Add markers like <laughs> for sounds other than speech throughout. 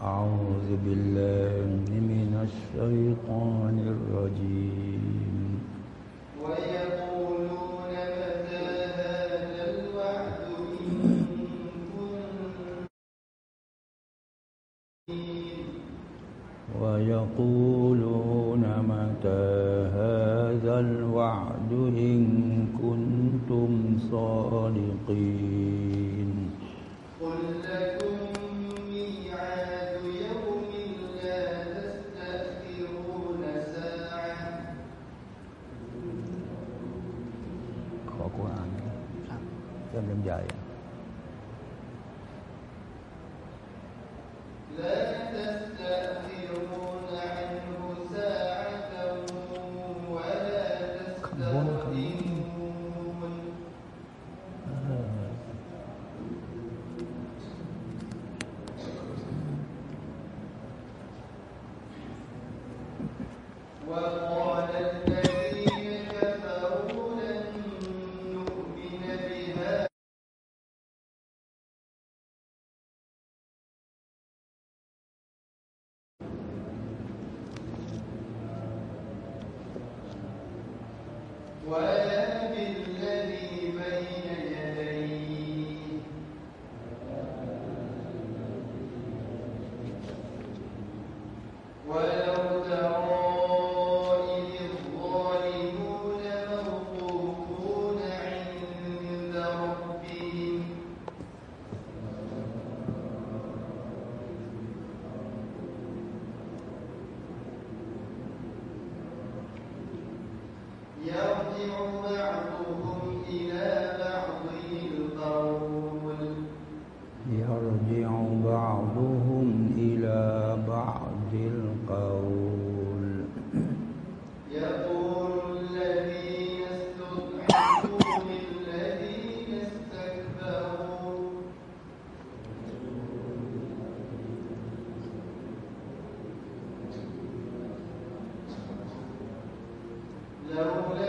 أعوذ بالله من الشيطان الرجيم. ويقولون متى هذا الوعد إن كنتم ويقولون متى هذا الوعد إن كنتم صادقين؟ لولا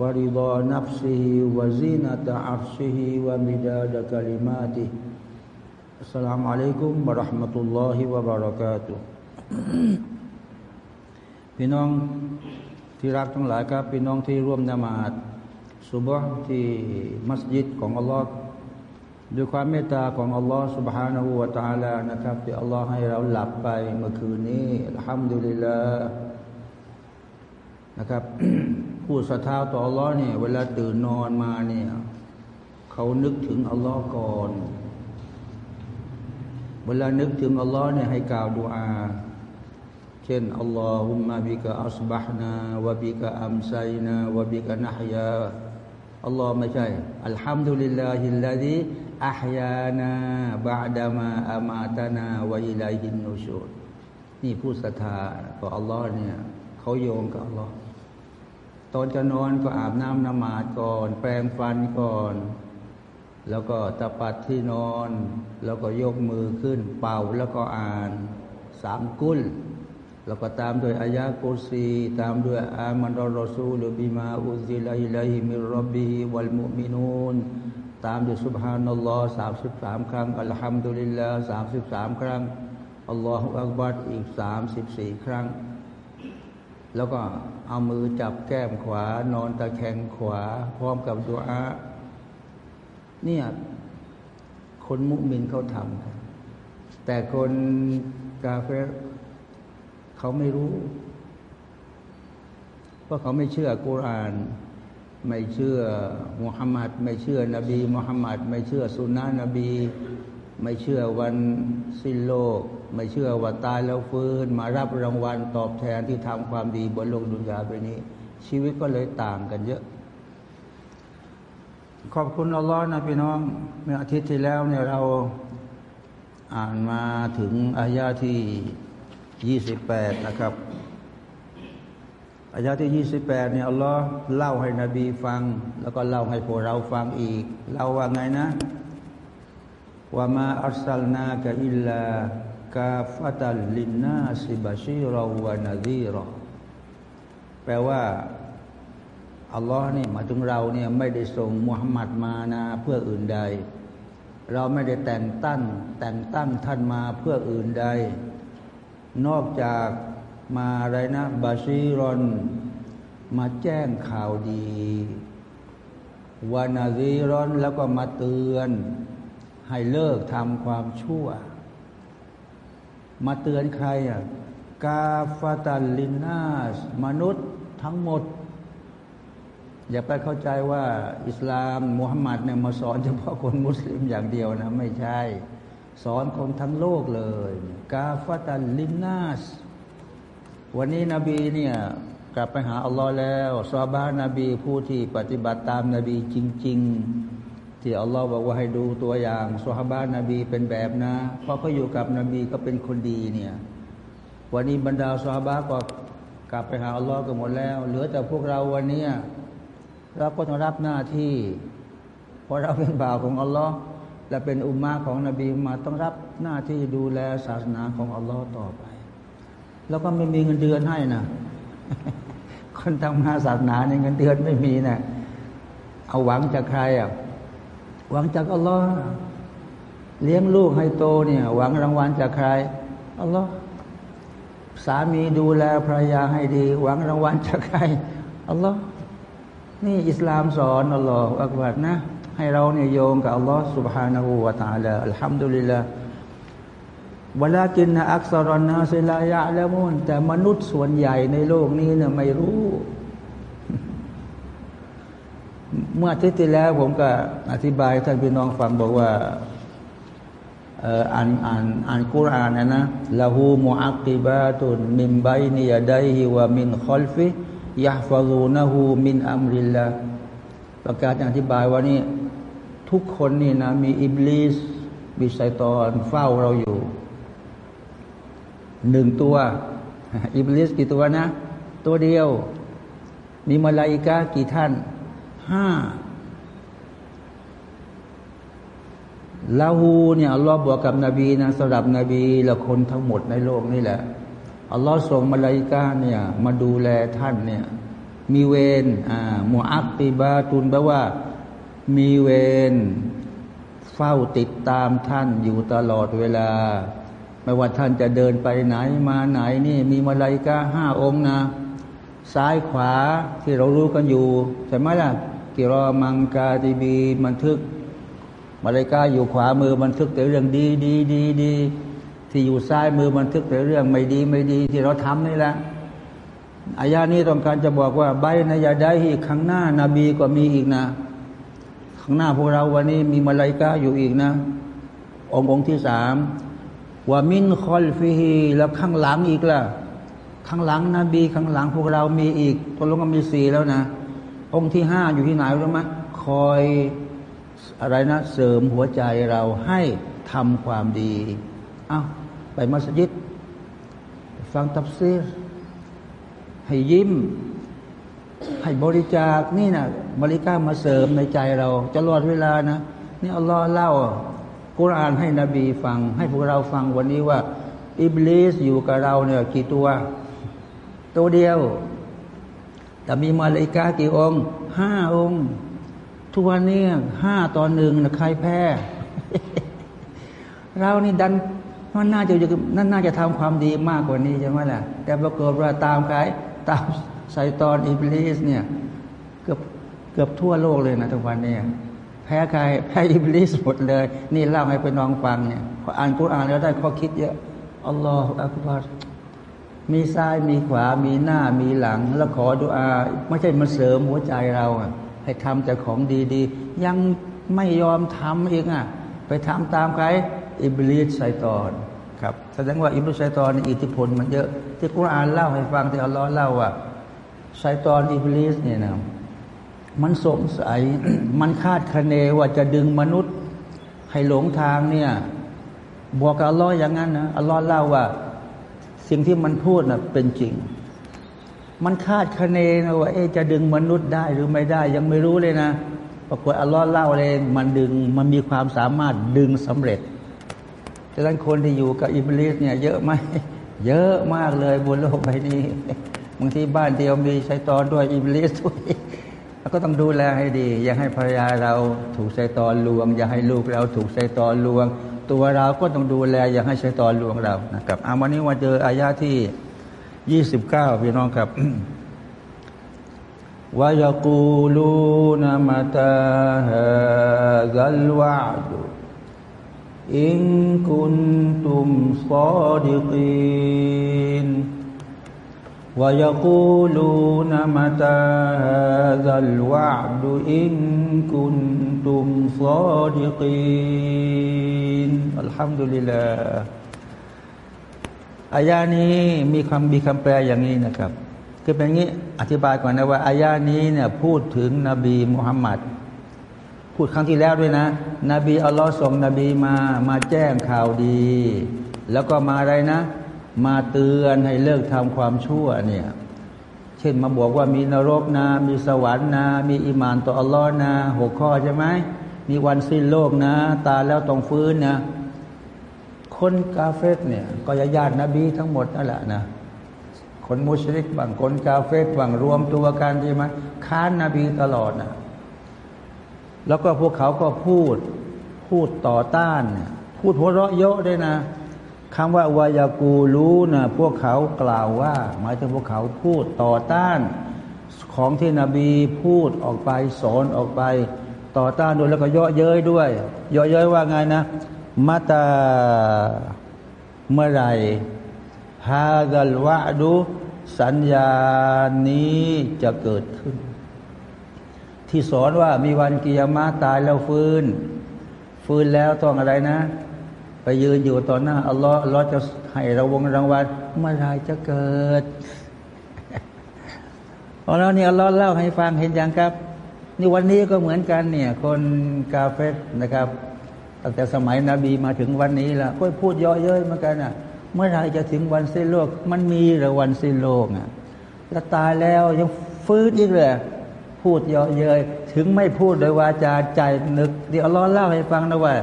ورضا نفسه وزينة عرشه ومداد كلماته السلام عليكم ورحمة الله وبركاته พี่น้อง ที่รักทั้งหลายครับพี่น้องที่ร่วมนมาดสุบฮ์ที่มัสยิดของอัลลอฮ์ด้วยความเมตตาของอัลลอฮ์ سبحانه และ تعالى นะครับที่อัลลอฮ์ให้เราหลับไปเมื่อคืนนี้อัลฮัมดุลิลลาห์นะครับ ผู้ศรัทธาต่ออัลลอฮ์เนี่ยเวลาตื่นนอนมาเนี่ยเขานึกถึงอัลลอฮ์ก่อน เวลานึกถึงอัลลอฮ์เนี่ยให้กล่าวดุอาเช่นอัลลอฮุมมะบิกะอัสบะฮ์นาวะบิกะอัมไซนาวะบิกะนะฮยาอัลลอฮ์ไม่ใช่อัลฮัมดุลิลลาฮิลลาฮิอัฮยานาบะดามาอามาตานาวะอิลัยฮินนูชูดนี่ผู้ศรัทธาต่ออัลลอฮ์เนี่ยเขาโยงกับอัลลอฮ์ ตอนจะนอนก็อาบน้ำนมาดก่อน แปรงฟันก่อน แล้วก็ตะปัดที่นอน แล้วก็ยกมือขึ้น เป่าแล้วก็อ่านสามกุลแล้วก็ตามด้วยอายะกุซีตามด้วยอามันรอรอซูลบิมาอุซิลัยลัยมิรบบิวัลมุมินูนตามด้วยสุบฮานัลลอฮ์สามสิบสามครั้งอัลฮัมดุลิลลาห์สามสิบสามครั้งอัลลอฮฺอักบัดอีกสามสิบสี่ครั้ง แล้วก็ เอามือจับแก้มขวา นอนตะแคงขวา พร้อมกับดุอาเนี่ยคนมุมินเขาทำกันแต่คนกาเฟรเขาไม่รู้ เพราะเขาไม่เชื่อกุราน ไม่เชื่อมุฮัมมัดไม่เชื่อนบีมุฮัมมัดไม่เชื่อสุนนะนบี ไม่เชื่อวันสิ้นโลก ไม่เชื่อว่าตายแล้วฟื้น มารับรางวัลตอบแทนที่ทำความดีบนโลกดุนยาไปนี้ ชีวิตก็เลยต่างกันเยอะ ขอบคุณอัลลอฮ์นะพี่น้องเมื่ออาทิตย์ที่แล้วเนี่ยเราอ่านมาถึงอายาที่ยี่สิบแปดนะครับอายาที่ยี่สิบแปดเนี่ยอัลลอฮ์เล่าให้นบีฟัง แล้วก็เล่าให้พวกเราฟังอีก เล่าว่าไงนะ ว่ามาอัลสลนากะอิลลากาฟตัลลินนาสิบาชีราวานาดีรอแปลว่าอัลลอฮ์นี่มาถึงเราเนี่ยไม่ได้ส่งมุฮัมมัดมานะเพื่ออื่นใด เราไม่ได้แต่งตั้งแต่งตั้งท่านมาเพื่ออื่นใด นอกจากมาอะไรนะบาชีรอนมาแจ้งข่าวดีวานาซีรอนแล้วก็มาเตือน ให้เลิกทำความชั่ว มาเตือนใครอะกาฟาตัลลินนาสมนุษย์ทั้งหมด อย่าไปเข้าใจว่า อิสลามมุฮัมมัดเนี่ยมาสอนเฉพาะคนมุสลิมอย่างเดียวนะไม่ใช่ สอนคนทั้งโลกเลย กาฟาตัลลินนาสวันนี้นบีเนี่ยกลับไปหาอัลลอฮ์แล้วซาบานาบีผู้ที่ปฏิบัติตามนาบีจริง ๆ ที่อัลลอฮ์บอกว่าให้ดูตัวอย่างซาบานาบีเป็นแบบนะ เพราะเขาอยู่กับนบีก็เป็นคนดีเนี่ยวันนี้บรรดาซาบาก็กลับไปหาอัลลอฮ์กันหมดแล้ว เหลือแต่พวกเราวันนี้เราก็ต้องรับหน้าที่ เพราะเราเป็นบ่าวของอัลลอฮ์และเป็นอุมมาของนบีมาต้องรับหน้าที่ดูแลศาสนาของอัลลอฮ์ต่อไป แล้วก็ไม่มีเงินเดือนให้นะคนทำงานศาสนาเนี่ยเงินเดือนไม่มีนะเอาหวังจากใครอะ หวังจากอัลลอฮ์เลี้ยงลูกให้โตเนี่ย หวังรางวัลจากใคร อัลลอฮ์สามีดูแลภรรยาให้ดี หวังรางวัลจากใคร อัลลอฮ์นี่อิสลามสอนอัลลอฮ์อักบัดนะ ให้เราเนี่ยโยงกับอัลลอฮ์ سبحانه และ تعالى อัลฮัมดุลิลลาห์วลากินนะอักษรนาสิลายะละมุนแต่มนุษย์ส่วนใหญ่ในโลกนี้เนี่ยไม่รู้ เมื่ออาทิตย์ที่แล้วผมก็อธิบายท่านพี่น้องฟังบอกว่าอ่านอ่านอ่านกุรานนะนะละหูมุอักิบาตุนมินไบนียดัยฮิวะมินคอลฟิยะฟารูนะฮูมินอัมริลละประกาศอธิบายว่านี่ทุกคนนี่นะมีอิบลิสมีไซตอนเฝ้าเราอยู่หนึ่งตัว อิบลิสกี่ตัวนะ ตัวเดียว มีมาลาอิกากี่ท่าน ห้าลาหูเนี่ยอัลลอฮ์บอกกับนบีนะสำหรับนบีและคนทั้งหมดในโลกนี่แหละอัลลอฮ์ส่งมาลาอิกาเนี่ยมาดูแลท่านเนี่ยมีเวรอ่ามูอักติบาตุนแปลว่า มีเวรเฝ้าติดตามท่านอยู่ตลอดเวลา ไม่ว่าท่านจะเดินไปไหนมาไหนนี่มีมาลาอิกาห้าองค์นะ ซ้ายขวาที่เรารู้กันอยู่ใช่ไหมล่ะ กิรอมังกาตีบีบันทึกมาเลกาอยู่ขวามือบันทึกแต่เรื่องดีดีดีดีที่อยู่ซ้ายมือบันทึกแต่เรื่องไม่ดีไม่ดี ที่เราทำนี่แหละอายานี้ต้องการจะบอกว่าใบนายาได้ที่ข้างหน้านาบีก็มีอีกนะข้างหน้าพวกเราวันนี้มีมาเลกาอยู่อีกนะ องค์องค์ที่สามว่ามินคอลฟิฮีแล้วข้างหลังอีกล่ะ ข้างหลังนบีข้างหลังพวกเรามีอีกตัวลงก็มีสี่แล้วนะ องค์ที่ห้าอยู่ที่ไหนรู้ไหมคอยอะไรนะเสริมหัวใจเราให้ทำความดีเอ้าไปมัสยิด ฟังตับซีรให้ยิ้ม ให้บริจาคนี่นะบริการมาเสริมในใจเราจะรอดเวลานะ นี่อัลลอฮ์เล่ากุรอานให้นบีฟัง ให้พวกเราฟังวันนี้ว่า อิบลิสอยู่กับเราเนี่ยกี่ตัว ตัวเดียว แต่มีมาเลกากี่องค์ห้าองค์ทุกวันนี้ห้าต่อหนึ่งนะใครแพ้ เรานี่ดันมันน่าจะนั่นน่าจะทำความดีมากกว่านี้ใช่ไหมล่ะ แต่ปรากฏว่าตามใครตามไซตอนอิบลิสเนี่ยเกือบเกือบทั่วโลกเลยนะทุกวันนี้แพ้ใครแพ้อิบลิสหมดเลย นี่เล่าให้พี่น้องฟังเนี่ยพออ่านกุรอานแล้วได้ข้อคิดเยอะالله أكبر มีซ้ายมีขวามีหน้ามีหลัง แล้วขอดุอา ไม่ใช่มาเสริมหัวใจเราอะ ให้ทำแต่ของดีๆ ยังไม่ยอมทำอีกอะ ไปทำตามใครอิบลิสชัยฏอนครับแสดงว่าอิบลิสชัยฏอนอิทธิพลมันเยอะ ที่กุรอานเล่าให้ฟังที่อัลลอฮ์เล่าว่าไซตอนอิบลิสเนี่ยนะมันสงสัยมันคาดคะเนว่าจะดึงมนุษย์ ให้หลงทางเนี่ยบอกกับอัลลอฮ์อย่างนั้นนะอัลลอฮ์เล่าว่า สิ่งที่มันพูดนะ่ะเป็นจริง มันคาดคะเนนะว่าเอ๊จะดึงมนุษย์ได้หรือไม่ได้ ยังไม่รู้เลยนะปรากฏอัลลอฮ์เล่าเลยมันดึงมันมีความสามารถดึงสำเร็จดังนั้นคนที่อยู่กับอิบลิสเนี่ยเยอะไหมเยอะมากเลยบนโลกใบนี้บางทีบ้านเดียวมีชัยตอนด้วยอิบลิสด้วยแล้วก็ต้องดูแลให้ดี อย่าให้ภรรยาเราถูกชัยตอนลวง อย่าให้ลูกเราถูกชัยตอนลวง ตัวเราก็ต้องดูแล อย่าให้ชัยตอนลวงเรานะครับอาวันนี้มาเจออายาที่ยี่สิบเก้าพี่น้องครับวายกูลูนามาตาฮะซัลวาดุอินคุนตุมซอดิกีน ويقولون متى هذا الوعد إن كنتم صادقين الحمد لله อายานี้มีคำมีคำแปลอย่างนี้นะครับ คือเป็นงี้อธิบายก่อนนะว่าอายานี้เนี่ยพูดถึงนบีมุฮัมมัด พูดครั้งที่แล้วด้วยนะ นบีอัลลอฮ์ส่งนบีมามาแจ้งข่าวดี แล้วก็มาอะไรนะ มาเตือนให้เลิกทำความชั่วเนี่ยเช่นมาบอกว่ามีนรกนะ มีสวรรค์นะ มีอิมานต่ออัลลอฮ์นะหกข้อใช่ไหมมีวันสิ้นโลกนะ ตายแล้วต้องฟื้นนะ คนกาเฟตเนี่ย ก็ญาตินบีทั้งหมดนั่นแหละนะคนมุชริกบางคนกาเฟตบางรวมตัวกันใช่ไหมค้านนบีตลอดนะแล้วก็พวกเขาก็พูดพูดต่อต้าน พูดหัวเราะเยอะด้วยนะ คำว่าวายากูรู้นะพวกเขากล่าวว่า หมายถึงพวกเขาพูดต่อต้านของที่นบีพูดออกไปสอนออกไป ต่อต้านด้วยแล้วก็เยาะเย้ยด้วยเยาะเย้ยว่าไงนะมาตาเมื่อไรฮาดัลวะดูสัญญานี้จะเกิดขึ้น ที่สอนว่ามีวันกิยามะตายแล้วฟื้น ฟื้นแล้วต้องอะไรนะ ไปยืนอยู่ต่อหน้าอัลลอฮ์อัลลอฮ์จะให้เราวงรางวัลเมื่อไรจะเกิดอัลลอฮ์นี่อัลลอฮ์เล่าให้ฟังเห็นยังครับ นี่วันนี้ก็เหมือนกันเนี่ย คนกาเฟสนะครับตั้งแต่สมัยนบีมาถึงวันนี้ละก็พูดเยอะเย้ยเหมือนกันอะ เมื่อไรจะถึงวันสิ้นโลก มันมีหรือวันสิ้นโลกอะแล้วตายแล้วยังฟื้นอีกเลยพูดเยอะเย้ยถึงไม่พูดโดยวาจาใจนึกที่อัลลอฮ์เล่าให้ฟังนะว่า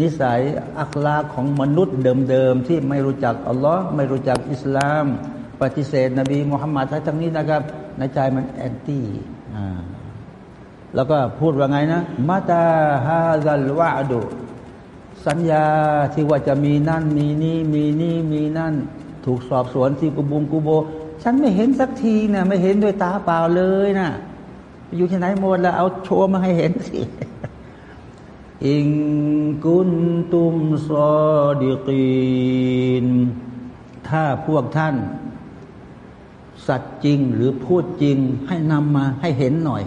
นิสัยอัคลาของมนุษย์เดิมๆที่ไม่รู้จักอัลลอฮ์ไม่รู้จักอิสลาม ปฏิเสธ นบีมุฮัมมัดทั้งนี้นะครับในใจมันแอนตี้แล้วก็พูดว่าไงนะมาตาฮาซัลวะดุสัญญาที่ว่าจะมีนั่นมีนี่มีนี่มีนั่น ถูกสอบสวนที่กุบุงกุโบ ฉันไม่เห็นสักทีนะไม่เห็นด้วยตาเปล่าเลยนะอยู่ที่ไหนหมดแล้วเอาโชว์มาให้เห็นสิ อิงกุนตุมซอดิกีนถ้าพวกท่าน สัตว์จริงหรือพูดจริงให้นำมาให้เห็นหน่อย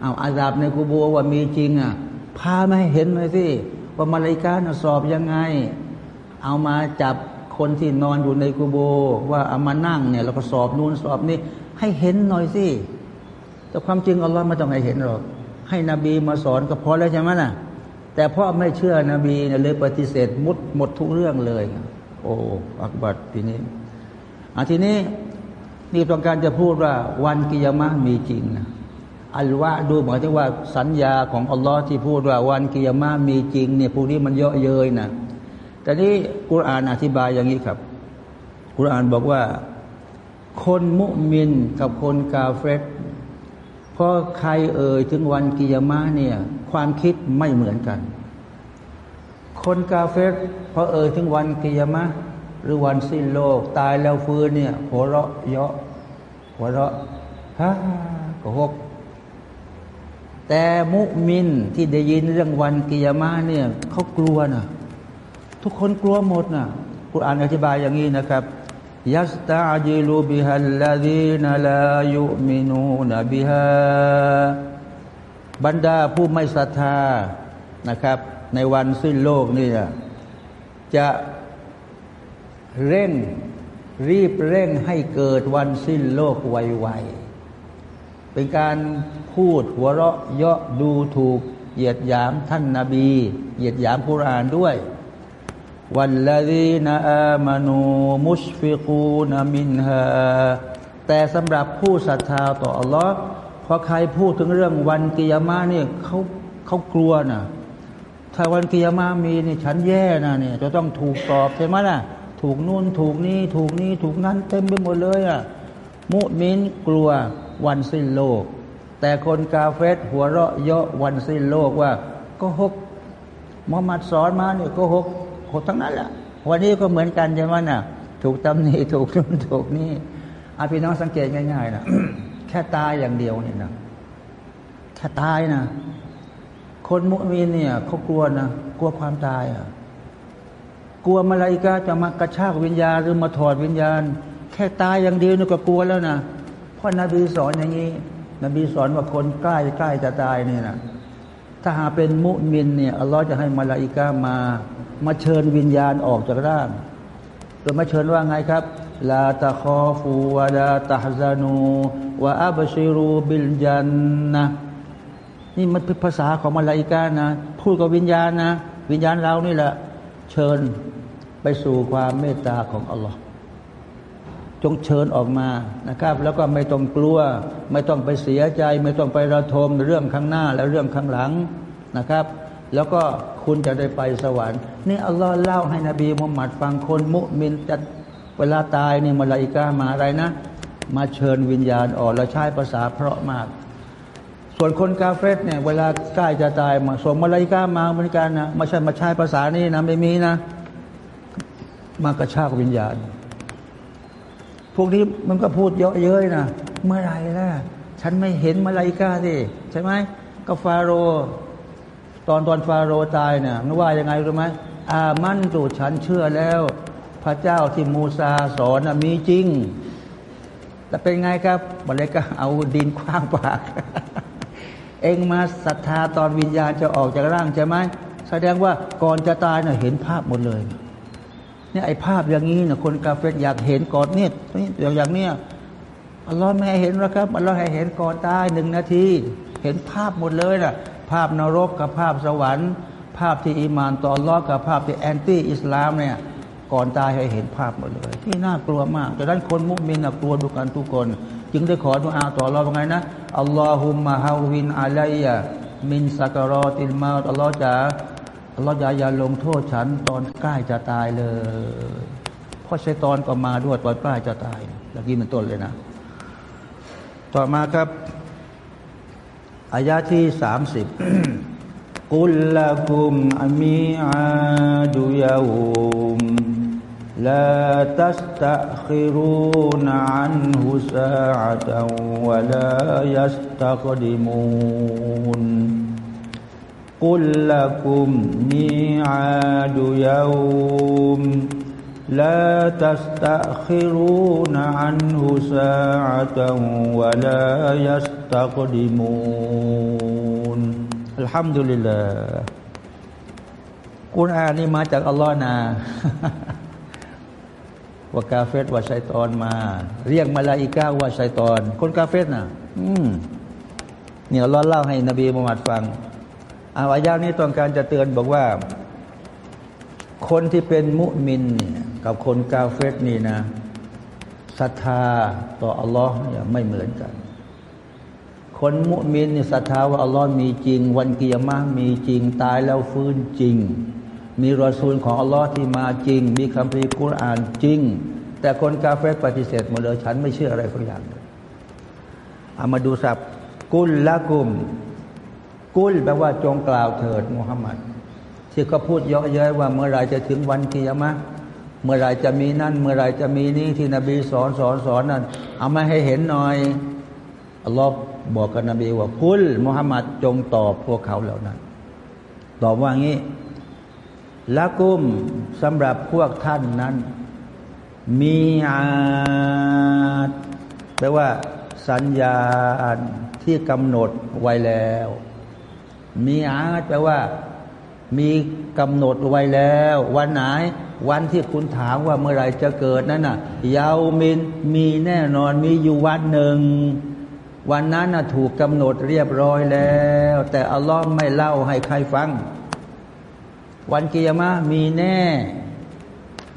เอาอาซาบในกูโบว่ามีจริงอะ พามาให้เห็นหน่อยสิว่ามาลายกาสอบยังไง เอามาจับคนที่นอนอยู่ในกูโบ ว่าเอามานั่งเนี่ยเราก็สอบนู่นสอบนี่ให้เห็นหน่อยสิแต่ความจริงอัลลอฮ์ไม่ต้องให้เห็นหรอกให้นบีมาสอนก็พอแล้วใช่ไหมน่ะ แต่พ่อไม่เชื่อนบีเนี่ยเลยปฏิเสธมุดหมดทุกเรื่องเลย โอ้อักบัดทีนี้อาทีนี้นี่ต้องการจะพูดว่าวันกิยามะมีจริงนะอัลวะดูหมายถึงว่าสัญญาของอัลลอฮ์ที่พูดว่าวันกิยามะมีจริงเนี่ยพวกนี้มันเยอะเย้ยนะแต่นี้กุรอานอธิบายอย่างนี้ครับ กุรอานบอกว่า คนมุมินกับคนกาเฟรเพราะใครเอ่ยถึงวันกิยามะเนี่ย ความคิดไม่เหมือนกัน คนกาเฟรพอเอ่ยถึงวันกิยามะหรือวันสิ้นโลก ตายแล้วฟื้นเนี่ยหัวเราะเยาะหัวเราะฮ่าก็หกแต่มุมินที่ได้ยินเรื่องวันกิยามะเนี่ยเขากลัวนะทุกคนกลัวหมดนะกุรอานอธิบายอย่างนี้นะครับยัสตาจิลูบิฮัลลาดีนลายุมินูนบิฮา บรรดาผู้ไม่ศรัทธานะครับ ในวันสิ้นโลกนี่จะเร่งรีบเร่งให้เกิดวันสิ้นโลกไวๆ เป็นการพูดหัวเราะเยาะดูถูกเหยียดหยามท่านนาบี เหยียดหยามกุรานด้วยวันละดีนอามานูมุชฟิกูนามินฮาแต่สำหรับผู้ศรัทธาต่ออัลลอฮ์ อใครพูดถึงเรื่องวันกิยามะเนี่ยเขาเขากลัวนะถ้าวันกิยามะมีเนี่ยฉันแย่นะเนี่ยจะต้องถูกตอบใช่ไหมล่ะ ถูกนู่นถูกนี่ถูกนี่ถูกนั้นเต็มไปหมดเลยอะมุมินกลัววันสิ้นโลก แต่คนกาเฟสหัวเราะเยาะวันสิ้นโลกว่าก็หกมุฮัมมัดสอนมาเนี่ยก็หกหกทั้งนั้นแหละวันนี้ก็เหมือนกันใช่ไหมน่ะ ถูกตำหนิถูกนู่นถูกนี่อาพี่น้องสังเกตง่ายๆนะ ค่ตายอย่างเดียวนี่นะแค่ตายนะ คนมุมีนเนี่ยเขากลัวนะกลัวความตายอะกลัวมาลายกาจะมากระชากวิญญาณหรือมาถอดวิญญาณ แค่ตายอย่างเดียวนี่ก็กลัวแล้วนะเพราะนบีสอนอย่างนี้ นบีสอนว่าคนใกล้ใกล้จะตายนี่นะถ้าหาเป็นมุมินเนี่ยอัลลอฮ์จะให้มาลาอิกามา มาเชิญวิญญาณออกจากร่างโดยมาเชิญว่าไงครับ ลาตะคอฟูวะลาตะฮซานูวะอับชิรูบิลจันนะนี่มันเป็นภาษาของมาลาอิกานะ พูดกับวิญญาณนะ วิญญาณเรานี่แหละ เชิญไปสู่ความเมตตาของอัลลอฮ์จงเชิญออกมานะครับ แล้วก็ไม่ต้องกลัว ไม่ต้องไปเสียใจ ไม่ต้องไประทมเรื่องข้างหน้าและเรื่องข้างหลังนะครับ แล้วก็คุณจะได้ไปสวรรค์ นี่อัลลอฮ์เล่าให้นบีมุฮัมมัดฟังคนมุมินจะ วลาตายนี่มาลาอิกามาอะไรนะ มาเชิญวิญญาณออกแล้วใช้ภาษาเพราะมาก ส่วนคนกาเฟสเนี่ยเวลาใกล้จะตายมาส่งมาลาอิกามาเหมือนกันนะม่ใช่มาใช้ภาษานี้นะไม่มีนะ มากระชากวิญญาณ พวกนี้มันก็พูดเยอะเย้ยนะเมื่อไรล่ะฉันไม่เห็นมาลายกาสิใช่ไหมก็ฟาโรตอนตอนฟาโรตายเนี่ยมันว่ายังไงรู้ไหมอามันตูฉันเชื่อแล้ว พระเจ้าที่มูซาสอนมีจริง แต่เป็นไงครับมาเลยก็เอาดินคว้างปาก เองมาศรัทธาตอนวิญญาณจะออกจากร่างใช่ไหมแสดงว่าก่อนจะตายเน่ยเห็นภาพหมดเลยเนี่ยไอ้ภาพอย่างนี้เนี่ยคนกาเฟตอยากเห็นก่อนเนี่ยอย่างอย่างเนี้ยอัลลอฮ์ไม่ให้เห็นหรอกครับอัลลอฮ์ให้เห็นก่อนตายหนึ่งนาที เห็นภาพหมดเลยน่ะภาพนรกกับภาพสวรรค์ ภาพที่อิมานต่ออัลลอฮ์กับภาพที่แอนตี้อิสลามเนี่ย ก่อนตายให้เห็นภาพหมดเลยที่น่ากลัวมากแต่ด้านคนมุสลิมนะกลัวดูกันทุกคน จึงได้ขอดุอาต่ออัลลอว่าไงนะอัลลอฮุมะฮาวินอะลัยยะมินสักรอติลมาอัลลอฮ์จะอัลลอฮฺอย่าอย่าลงโทษฉันตอนใกล้จะตายเลยเพราะชัยตอนก็มาด้วยตอนใกล้จะตายอย่างนี้เป็นต้นเลยนะ ต่อมาครับอายาที่สามสิบกุลละกุมอามีอาดุยาอุม لا تستأخرون عنه ساعة ولا يستقدمون قل لكم ميعاد يوم لا تستأخرون عنه ساعة ولا يستقدمون الحمد لله กุรอานนี่มาจากอัลลอฮ์นะ <laughs> ว่ากาเฟตว่าชัยตอนมา เรียกมาลาอิกาว่าชัยตอน คนกาเฟตนะอืมเนี่ยเราเล่าให้นบีมุฮัมมัดฟังอายานี้ต้องการจะเตือนบอกว่า คนที่เป็นมุมินเนี่ยกับคนกาเฟตนี่นะศรัทธาต่ออัลลอฮ์เนี่ยไม่เหมือนกัน คนมุมินเนี่ยศรัทธาว่าอัลลอฮ์มีจริง วันกิยามะมีจริง ตายแล้วฟื้นจริง มีรอซูลของอัลลอฮ์ที่มาจริง มีคัมภีร์กุรอานจริง แต่คนกาเฟตปฏิเสธหมดเลยฉันไม่เชื่ออะไรสักอย่างเลยเอามาดูสับกุลละกุม กุลแปลว่าจงกล่าวเถิดมุฮัมมัดที่เขาพูดเยอะเย้ยว่าเมื่อไรจะถึงวันกิยามะเมื่อไรจะมีนั่น เมื่อไรจะมีนี่ที่นบีสอนสอนสอนนั่นเอามาให้เห็นหน่อยอัลลอฮ์บอกกับนบีว่ากุลมุฮัมมัดจงตอบพวกเขาเหล่านั้น ตอบว่างี้ ละกุมสำหรับพวกท่านนั้น มีอาดแปลว่า สัญญาที่กำหนดไว้แล้ว มีอาดแปลว่า มีกำหนดไว้แล้ว วันไหน วันที่คุณถามว่าเมื่อไรจะเกิดนั่นน่ะยาวมินมีแน่นอนมีอยู่วันหนึ่ง วันนั้นน่ะถูกกำหนดเรียบร้อยแล้ว แต่อัลลอฮ์ไม่เล่าให้ใครฟัง วันกิยามะมีแน่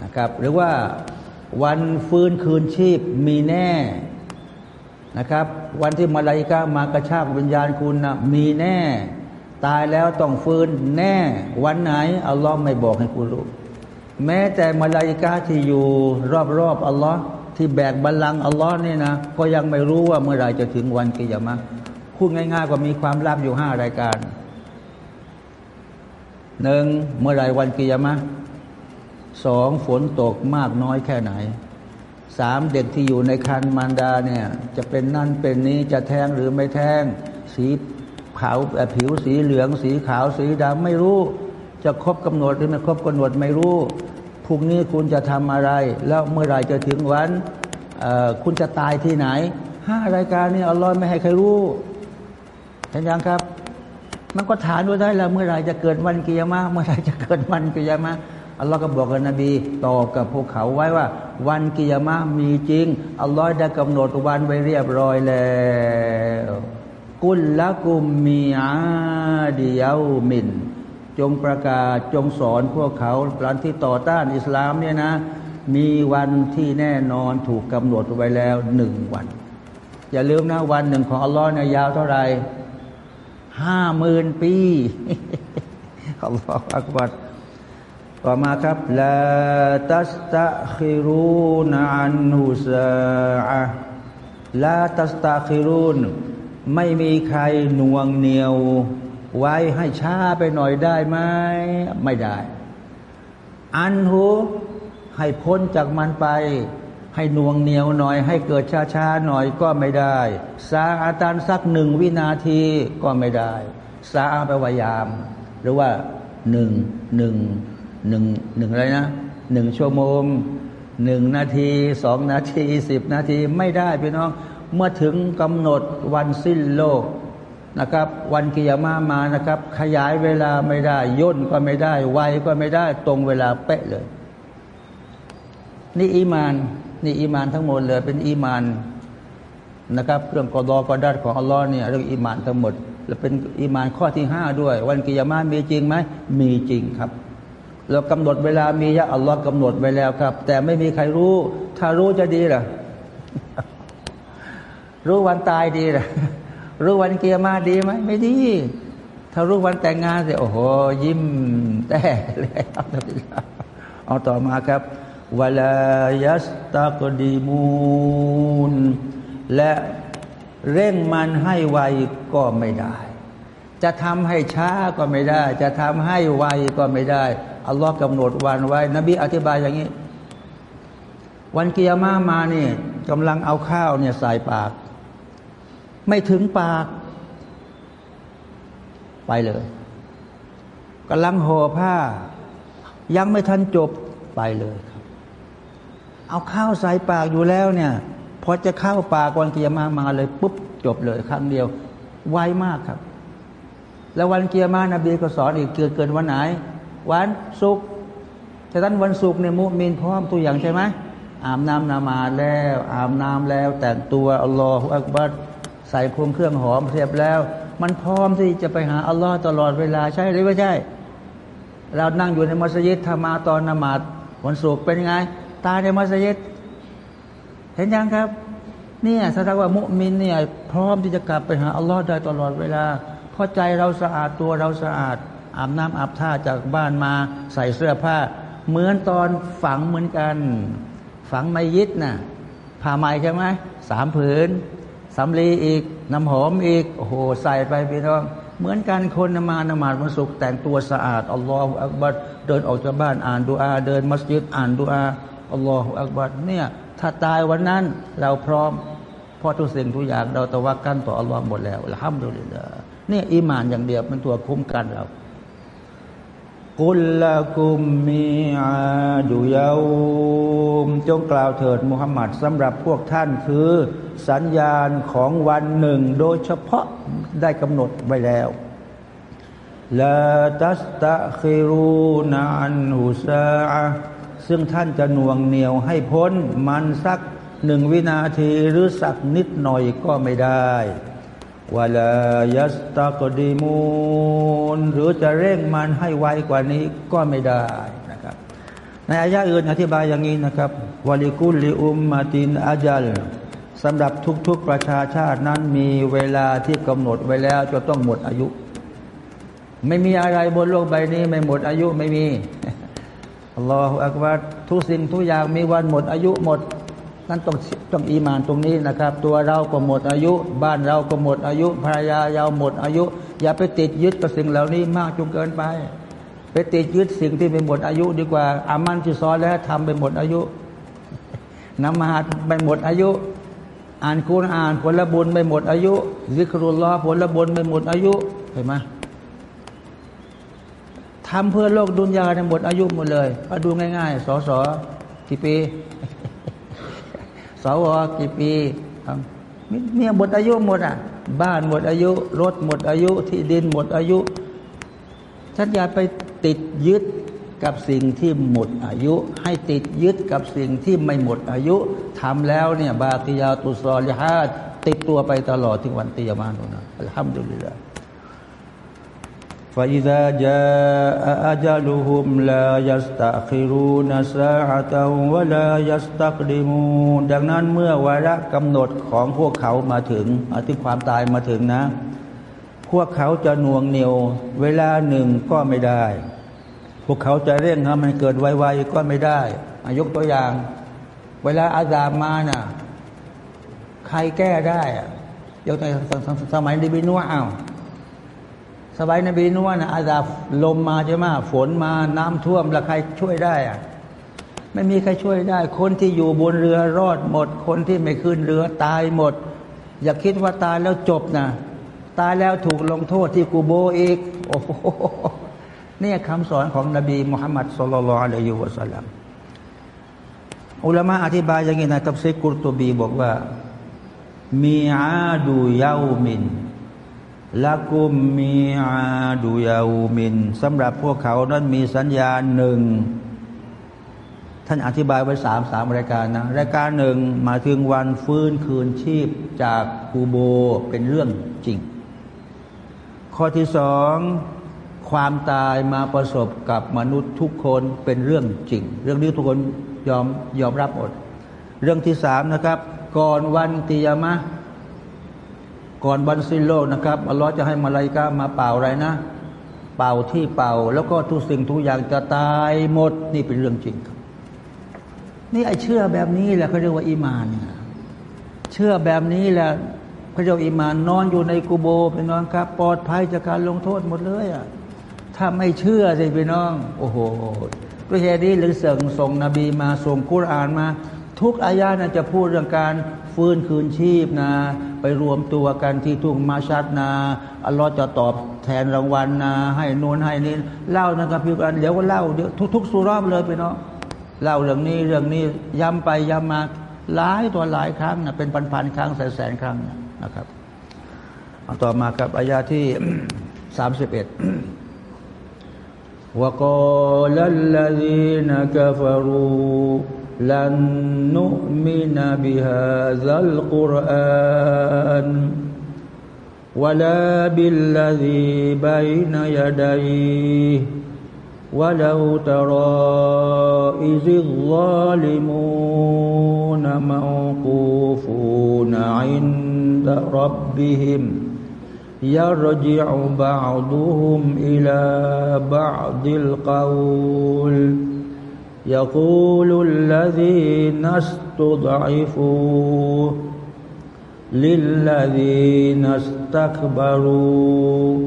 นะครับ หรือว่าวันฟื้นคืนชีพมีแน่นะครับ วันที่มาลายกามากระชากวิญญาณคุณนะมีแน่ ตายแล้วต้องฟื้นแน่ วันไหนอัลลอฮ์ไม่บอกให้คุณรู้แม้แต่มาลายกาที่อยู่รอบๆอัลลอฮ์ที่แบกบัลลังก์อัลลอฮ์นี่นะก็ยังไม่รู้ว่าเมื่อไรจะถึงวันกิยามะพูดง่ายๆก็มีความลับอยู่ห้ารายการ หนึ่งเมื่อไรวันกิยามะสองฝนตกมากน้อยแค่ไหนสามเด็กที่อยู่ในคันมารดาเนี่ยจะเป็นนั่นเป็นนี้จะแทงหรือไม่แทงสีขาวผิวสีเหลือง สีขาวสีดำไม่รู้ จะครบกำหนดหรือไม่ครบกำหนดไม่รู้พรุ่งนี้คุณจะทำอะไร แล้วเมื่อไรจะถึงวันคุณจะตายที่ไหนห้ารายการนี้อัลลอฮ์ไม่ให้ใครรู้เห็นยังครับ มันก็ถามว่าได้แล้วเมื่อไรจะเกิดวันกิยามะเมื่อไรจะเกิดวันกิยามะอัลลอฮ์ก็บอกกับนบีตอบกับพวกเขาไว้ว่า วันกิยามะมีจริงอัลลอฮ์ได้กำหนดวันไว้เรียบร้อยแล้วกุลละกุมมีอาดิยามิน จงประกาศจงสอนพวกเขาหลังที่ต่อต้านอิสลามเนี่ยนะ มีวันที่แน่นอนถูกกำหนดไว้แล้วหนึ่งวัน อย่าลืมนะวันหนึ่งของอัลลอฮ์เนี่ยยาวเท่าไหร่ ห้าหมื่นปีอัลลอฮฺอักบัรต่อมาครับลาตัสตะคิรูนอันฮุซาลาตัสตะคิรูนไม่มีใครน่วงเหนียว ไว้ให้ช้าไปหน่อยได้ไหมไม่ได้ อันหูให้พ้นจากมันไป ให้น่วงเหนียวหน่อย ให้เกิดช้าช้าหน่อยก็ไม่ได้ สาอาตานสักหนึ่งวินาทีก็ไม่ได้ สาอาไปวายาม หรือว่าหนึ่งหนึ่งหนึ่งหนึ่งอะไรนะหนึ่งชั่วโมงหนึ่งนาทีสองนาทีสิบนาทีไม่ได้พี่น้อง เมื่อถึงกำหนดวันสิ้นโลกนะครับ วันกิยามามานะครับ ขยายเวลาไม่ได้ ย่นก็ไม่ได้ ไวก็ไม่ได้ ตรงเวลาเป๊ะเลย นี่อีมาน นี่อีมานทั้งหมดเลยเป็นอีมานนะครับเรื่องกอดอกอดัดของอัลลอฮ์เนี่ยเรื่องอีมานทั้งหมด และเป็นอีมานข้อที่ห้าด้วย วันกิยามามีจริงไหมมีจริงครับเรากำหนดเวลามียะอัลลอฮ์กำหนดไว้แล้วครับ แต่ไม่มีใครรู้ ถ้ารู้จะดีหรอรู้วันตายดีหรอรู้วันเกียร์มาดีไหมไม่ดี ถ้ารู้วันแต่งงานเสียโอ้โห ยิ้มแต่เลยเอาต่อมาครับ วลายัสตากดีมูนและเร่งมันให้ไวก็ไม่ได้ จะทำให้ช้าก็ไม่ได้ จะทำให้ไวก็ไม่ได้อัลลอฮ์กำหนดวันไว้ นบีอธิบายอย่างนี้ วันเกียร์มามานี่กำลังเอาข้าวเนี่ยใส่ปาก ไม่ถึงปาก ไปเลยกำลังห่อผ้า ยังไม่ทันจบไปเลย เอาข้าวใส่ปากอยู่แล้วเนี่ยพอจะเข้าปากวันเกียร์มามาเลยปุ๊บจบเลยครั้งเดียว ไวมากครับ แล้ววันเกียร์มานบีก็สอนอีกเกิดเกินวันไหน วันศุกร์ฉะนั้นวันศุกร์เนี่ยมุมินพร้อมตัวอย่างใช่ไหมอาบน้ำนามาแล้ว อาบน้ำแล้ว แต่งตัวอัลลอฮฺอักบัดใส่พวงเครื่องหอมเรียบแล้ว มันพร้อมที่จะไปหาอัลลอฮ์ตลอดเวลาใช่หรือไม่ใช่ เรานั่งอยู่ในมัสยิดทามาตอนนมาดวันศุกร์เป็นไง ตายในมัสยิด เห็นยังครับเนี่ยแสดงว่ามุมินเนี่ยพร้อมที่จะกลับไปหาอัลลอฮ์ได้ตลอดเวลาเพราะใจเราสะอาดตัวเราสะอาดอาบน้ำอาบท่าจากบ้านมาใส่เสื้อผ้า เหมือนตอนฝังเหมือนกัน ฝังไมยิดนะ่ะผ้าไหมใช่ไหมสามผืนสำลีอีก น้ำหอมอีก โอ้โห ใส่ไปพี่น้อง เหมือนกันคนนมานมาดวันศุกแต่งตัวสะอาด อัลลอฮฺอักบัดเดินออกจากบ้านอ่านดูอา เดินมัสยิดอ่านดูอา อัลลอฮฺอักบัดเนี่ยถ้าตายวันนั้นเราพร้อมเพราะทุกสิ่งทุกอย่างเราตะวักกันต่ออัลลอฮ์หมดแล้วละฮัมดุลิลลาห์เนี่ยอีมานอย่างเดียวเป็นตัวคุ้มกันเรากุลละกุมมีอาดุยาอุมจงกล่าวเถิดมุฮัมมัดสำหรับพวกท่านคือสัญญาณของวันหนึ่ง โดยเฉพาะได้กำหนดไว้แล้วลาตัสตะคิรูนานหุซา ซึ่งท่านจะน่วงเหนียวให้พ้นมันสักหนึ่งวินาทีหรือสักนิดหน่อยก็ไม่ได้วลายัสตากดีมูนหรือจะเร่งมันให้ไวกว่านี้ก็ไม่ได้นะครับ ในอายะอื่นอธิบายอย่างนี้นะครับวลิกุลลิอุมมาตินอาจัลสำหรับทุกๆประชาชาตินั้นมีเวลาที่กำหนดไว้แล้วจะต้องหมดอายุ ไม่มีอะไรบนโลกใบนี้ ไม่หมดอายุไม่มี อัลลอฮฺอักบารทุกสิ่งทุกอย่างมีวันหมดอายุหมด นั่นต้องต้องอีมานตรงนี้นะครับ ตัวเราก็หมดอายุ บ้านเราก็หมดอายุภรรยาเราหมดอายุ อย่าไปติดยึดกับสิ่งเหล่านี้มากจนเกินไป ไปติดยึดสิ่งที่เป็นหมดอายุดีกว่า อามันที่ซอนแล้วทำไปหมดอายุนำมหาไปหมดอายุ อ่านคุณอ่านผลบุญไปหมดอายุซิกรุลลอผลบุญไปหมดอายุเห็นไหม ทำเพื่อโลกดุนยาในหมดอายุหมดเลยก็ดูง่ายๆสอสอกี่ปีสวกี่ปีเมียหมดอายุหมดอะ บ้านหมดอายุ รถหมดอายุ ที่ดินหมดอายุฉันอย่าไปติดยึดกับสิ่งที่หมดอายุ ให้ติดยึดกับสิ่งที่ไม่หมดอายุทำแล้วเนี่ย บาติยาตุสอลิฮัดติดตัวไปตลอดถึงวันตียามานุนะอัลฮัมดุลิลลาห์ فإذا جاء أجلهم لا يستأخرون ساعة ولا يستقدمون ดังนั้นเมื่อวาระกำหนดของพวกเขามาถึงที่ความตายมาถึงนะ พวกเขาจะหน่วงเหนียวเวลาหนึ่งก็ไม่ได้ พวกเขาจะเร่งทำให้เกิดไวๆก็ไม่ได้อายกตัวอย่าง เวลาอาซาบมาน่ะใครแก้ได้ยกตัวสมัยดิบินัวอ้าว สบายนบีนวนะอาดาลมมาใช่ไหมฝนมาน้ำท่วมแล้วใครช่วยได้อะไม่มีใครช่วยได้ คนที่อยู่บนเรือรอดหมด คนที่ไม่ขึ้นเรือตายหมด อย่าคิดว่าตายแล้วจบนะตายแล้วถูกลงโทษที่กูโบอีก โอ้โหนี่คำสอนของนบีมุฮัมมัดสุลลัลอะลัยฮิวะสัลลัมอุลามะอธิบายอย่างนี้นะตับซิกุรตบีบอกว่า มีอาดูยาวมิน ละกุมมีอาดูยาอูมินสำหรับพวกเขานั้นมีสัญญาหนึ่ง ท่านอธิบายไว้สามสามรายการนะ รายการหนึ่งมาถึงวันฟื้นคืนชีพจากกูโบเป็นเรื่องจริง ข้อที่สองความตายมาประสบกับมนุษย์ทุกคนเป็นเรื่องจริง เรื่องนี้ทุกคนยอมยอมรับหมด เรื่องที่สามนะครับ ก่อนวันติยามะ ก่อนวันสิ้นโลกนะครับอัลลอฮ์จะให้มาลายกามาเป่าอะไรนะ เป่าที่เป่า แล้วก็ทุกสิ่งทุกอย่างจะตายหมดนี่เป็นเรื่องจริงครับ นี่ไอเชื่อแบบนี้แหละเขาเรียกว่าอีมานเชื่อแบบนี้แหละเขาเรียกอีมานนอนอยู่ในกูโบเป็นอนครับ ปลอดภัยจากการลงโทษหมดเลยอะถ้าไม่เชื่อสิพี่น้อง โอ้โหด้วยเหตุนี้หรือเส่งส่งนบีมาส่งกุรอานมา ทุกอายานะจะพูดเรื่องการฟื้นคืนชีพนะ ไปรวมตัวกันที่ทุ่งมาชัดนะอัลลอฮ์จะตอบแทนรางวัลนะ ให้นูนให้นี่เล่านะครับพี่กันเดี๋ยวก็เล่าเดี๋ยวทุกๆสุรอบเลยไปเนาะเล่าเรื่องนี้เรื่องนี้ย้ำไปย้ำมาหลายตัวหลายครั้งนะเป็นพันๆครั้งแสนๆครั้งนะครับเอาต่อมาครับอายาที่สามสิบเอ็ด وقال الذين كفروا لن نؤمن بهذا القرآن ولا بالذي بين يديه ولو ترى إذ الظالمون موقوفون عند ربهم يرجع بعضهم إلى بعض القول يقول الذين استضعفوا للذين استكبروا.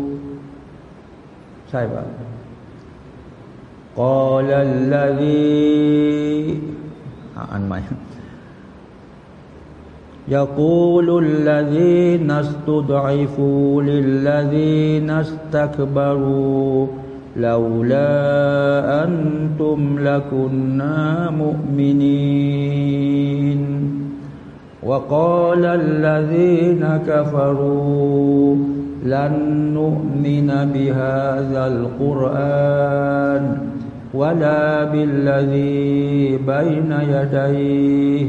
ใช่ป่ะ قال الذي อันใหม่ يقول الذين استضعفوا للذين استكبروا. لولا أنتم لكنا مؤمنين. وقال الذين كفروا لن نؤمن بهذا القرآن ولا بالذي بين يديه.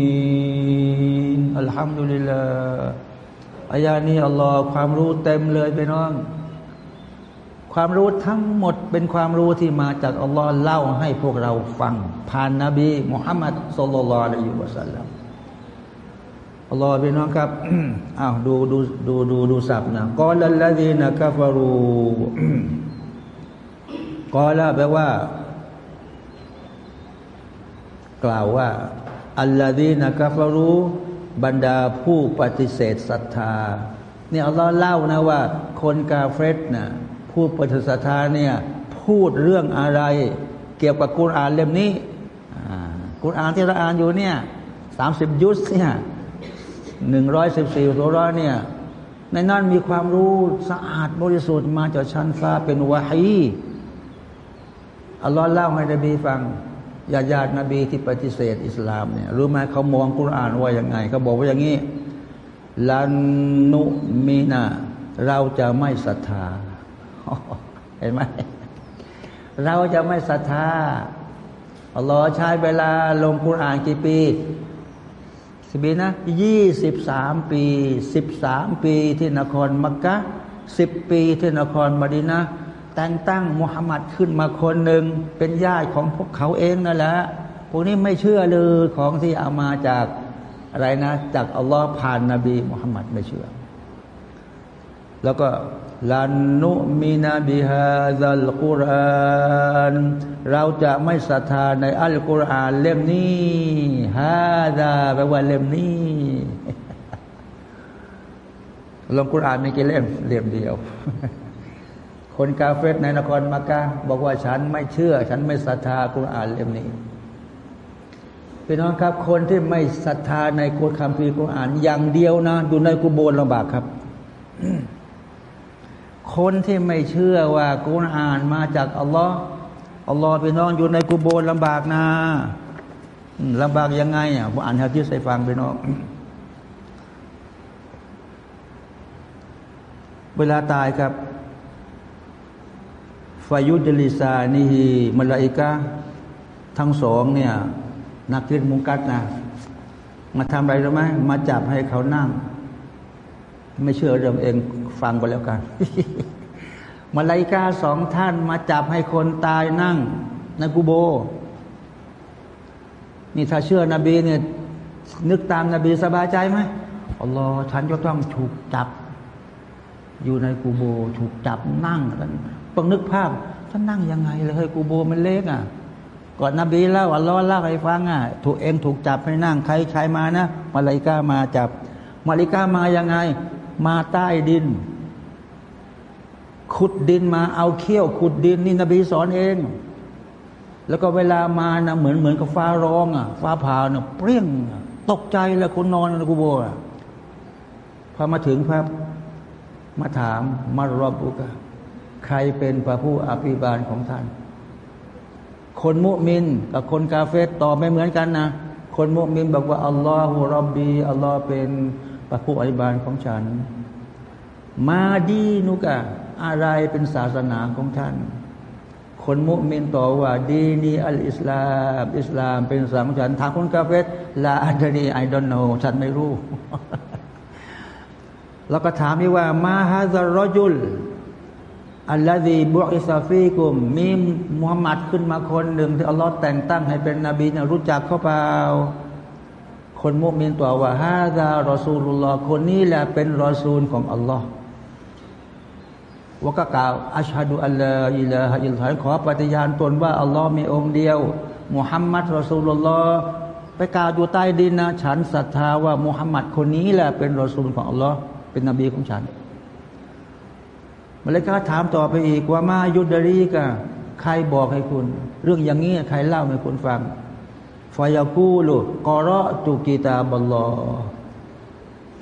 ฮัมดุลิลลาอายานี้อัลลอฮ์ความรู้เต็มเลยไปน้อง ความรู้ทั้งหมดเป็นความรู้ที่มาจากอัลลอฮ์เล่าให้พวกเราฟัง ผ่านนบีมุฮัมมัดสุลลัลอะลัยฮิวะสัลลัมอัลลอฮ์พี่น้องครับอ้าวดูดูดูดูดูสับนะกอลัลลาดีนะกาฟารูกอละแปลว่า กล่าวว่าอัลลาดีนะกาฟารู บรรดาผู้ปฏิเสธศรัทธาเนี่ยอัลลอฮ์เล่านะว่า คนกาเฟตนะผู้ปฏิเสธศรัทธาเนี่ยพูดเรื่องอะไร เกี่ยวกับกุรอานเล่มนี้กุรอานที่เราอ่านอยู่เนี่ยสามสิบยุสเนี่ยหนึ่งร้อยสิบสี่ตัวร้อยเนี่ยในนั้นมีความรู้สะอาดบริสุทธิ์มาจากชั้นฟ้าเป็นวะฮีอัลลอฮ์เล่าให้นบีฟัง ญาญาตินบีที่ปฏิเสธอิสลามเนี่ยรู้ไหมเขามองกุรอานว่ายังไงเขาบอกว่าอย่างนี้ลันนุมีนาเราจะไม่ศรัทธาเห็นไหมเราจะไม่ศรัทธาอัลลอฮ์ใช้เวลาลงกุรอานกี่ปีสิบีนะยี่สิบสามปีสิบสามปีที่นครมักกะสิบปีที่นครมดีนะ แต่งตั้งมุฮัมมัดขึ้นมาคนหนึ่งเป็นญาติของพวกเขาเองนั่นแหละพวกนี้ไม่เชื่อเลยของที่เอามาจากอะไรนะ จากอัลลอฮ์ผ่านนบีมุฮัมมัดไม่เชื่อ แล้วก็ลันนุมินาบิฮาซัลกุรานเราจะไม่ศรัทธาในอัลกุรอานเล่มนี้ฮาดาแปลว่าเล่มนี้ลงกุรอานมีกี่เล่มเล่มเดียว คนกาเฟตในนครมักกะบอกว่าฉันไม่เชื่อ ฉันไม่ศรัทธากุรอานเล่มนี้พี่น้องครับ คนที่ไม่ศรัทธาในกุรคัมภีร์กุรอาน อย่างเดียวนะดูในกุโบนลำบากครับ คนที่ไม่เชื่อว่ากุรอานมาจากอัลลอฮ์อัลลอฮ์ไปน้องอยู่ในกุโบนลำบากนะลำบากยังไงอะผมอ่านฮะดิษให้ฟังไปน้องเวลาตายครับ ฟายุจลิซานีฮีมลาอิกะทั้งสองเนี่ยนักคิดมุกัดนะมาทำอะไรรู้ไหมมาจับให้เขานั่ง ไม่เชื่อเรื่องเองฟังไปแล้วกันมาลายกาสองท่านมาจับให้คนตายนั่งในกูโบ นี่ถ้าเชื่อนบีเนี่ยนึกตามนาบีสบายใจไหมอัลลอฮ์ฉันจะต้องถูกจับ อยู่ในกูโบ ถูกจับนั่งกัน ต้องนึกภาพท่านนั่งยังไงเลยเฮ้ยกูโบมันเล็กอะ ก่อนนบีเล่าอัลลอฮ์เล่าให้ฟังอะ ถูกเองถูกจับให้นั่งใครใครมานะมาลายกามาจับมาลิกามายังไง มาใต้ดิน ขุดดินมาเอาเขี้ยว ขุดดินนี่นบีสอนเอง แล้วก็เวลามานะเหมือนเหมือนกับฟ้าร้องอะ ฟ้าผ่าเนาะเปรี้ยงตกใจแล้วคนนอนในกูโบอะพอมาถึงครับ มาถามมารบุกะ ใครเป็นพระผู้อภิบาลของท่าน คนมุมินกับคนกาเฟตตอบไม่เหมือนกันนะ คนมุมินบอกว่าอัลลอฮฺรบบีอัลลอฮ์เป็นพระผู้อภิบาลของฉัน มาดีนุกะอะไรเป็นศาสนาของท่าน คนมุมินตอบว่า ดีนีอัลอิสลาม อิสลามเป็นศาสนาของฉันถามคนกาเฟตลาอันีไอดอนโนฉันไม่รู้ แล้วก็ถามนี่ว่า มาฮาซารจุล อัลลอฮีบุอิซาฟีกุมมีมุฮัมมัดขึ้นมาคนหนึ่งที่อัลลอฮ์แต่งตั้งให้เป็นนบีเนี่ยรู้จักเขาเปล่าคนมุมินตัวว่าฮาซารอซูลุลลอฮ์คนนี้แหละเป็นรอซูลของอัลลอฮ์ว่าก็กล่าวอัชฮะดุอัลลอฮ์อิลาฮะอิลฮัยขอปฏิญาณตนว่าอัลลอฮ์มีองค์เดียวมุฮัมมัดรอซูลุลลอฮ์ไปกล่าวอยู่ใต้ดินนะฉันศรัทธาว่ามุฮัมมัดคนนี้แหละเป็นรอซูลของอัลลอฮ์เป็นนบีของฉัน มาเลก็ถามต่อไปอีกว่ามายุดรีกะใครบอกให้คุณ เรื่องอย่างนี้ใครเล่าให้คุณฟังฟายากูลุกอระตุกีตาบลลอ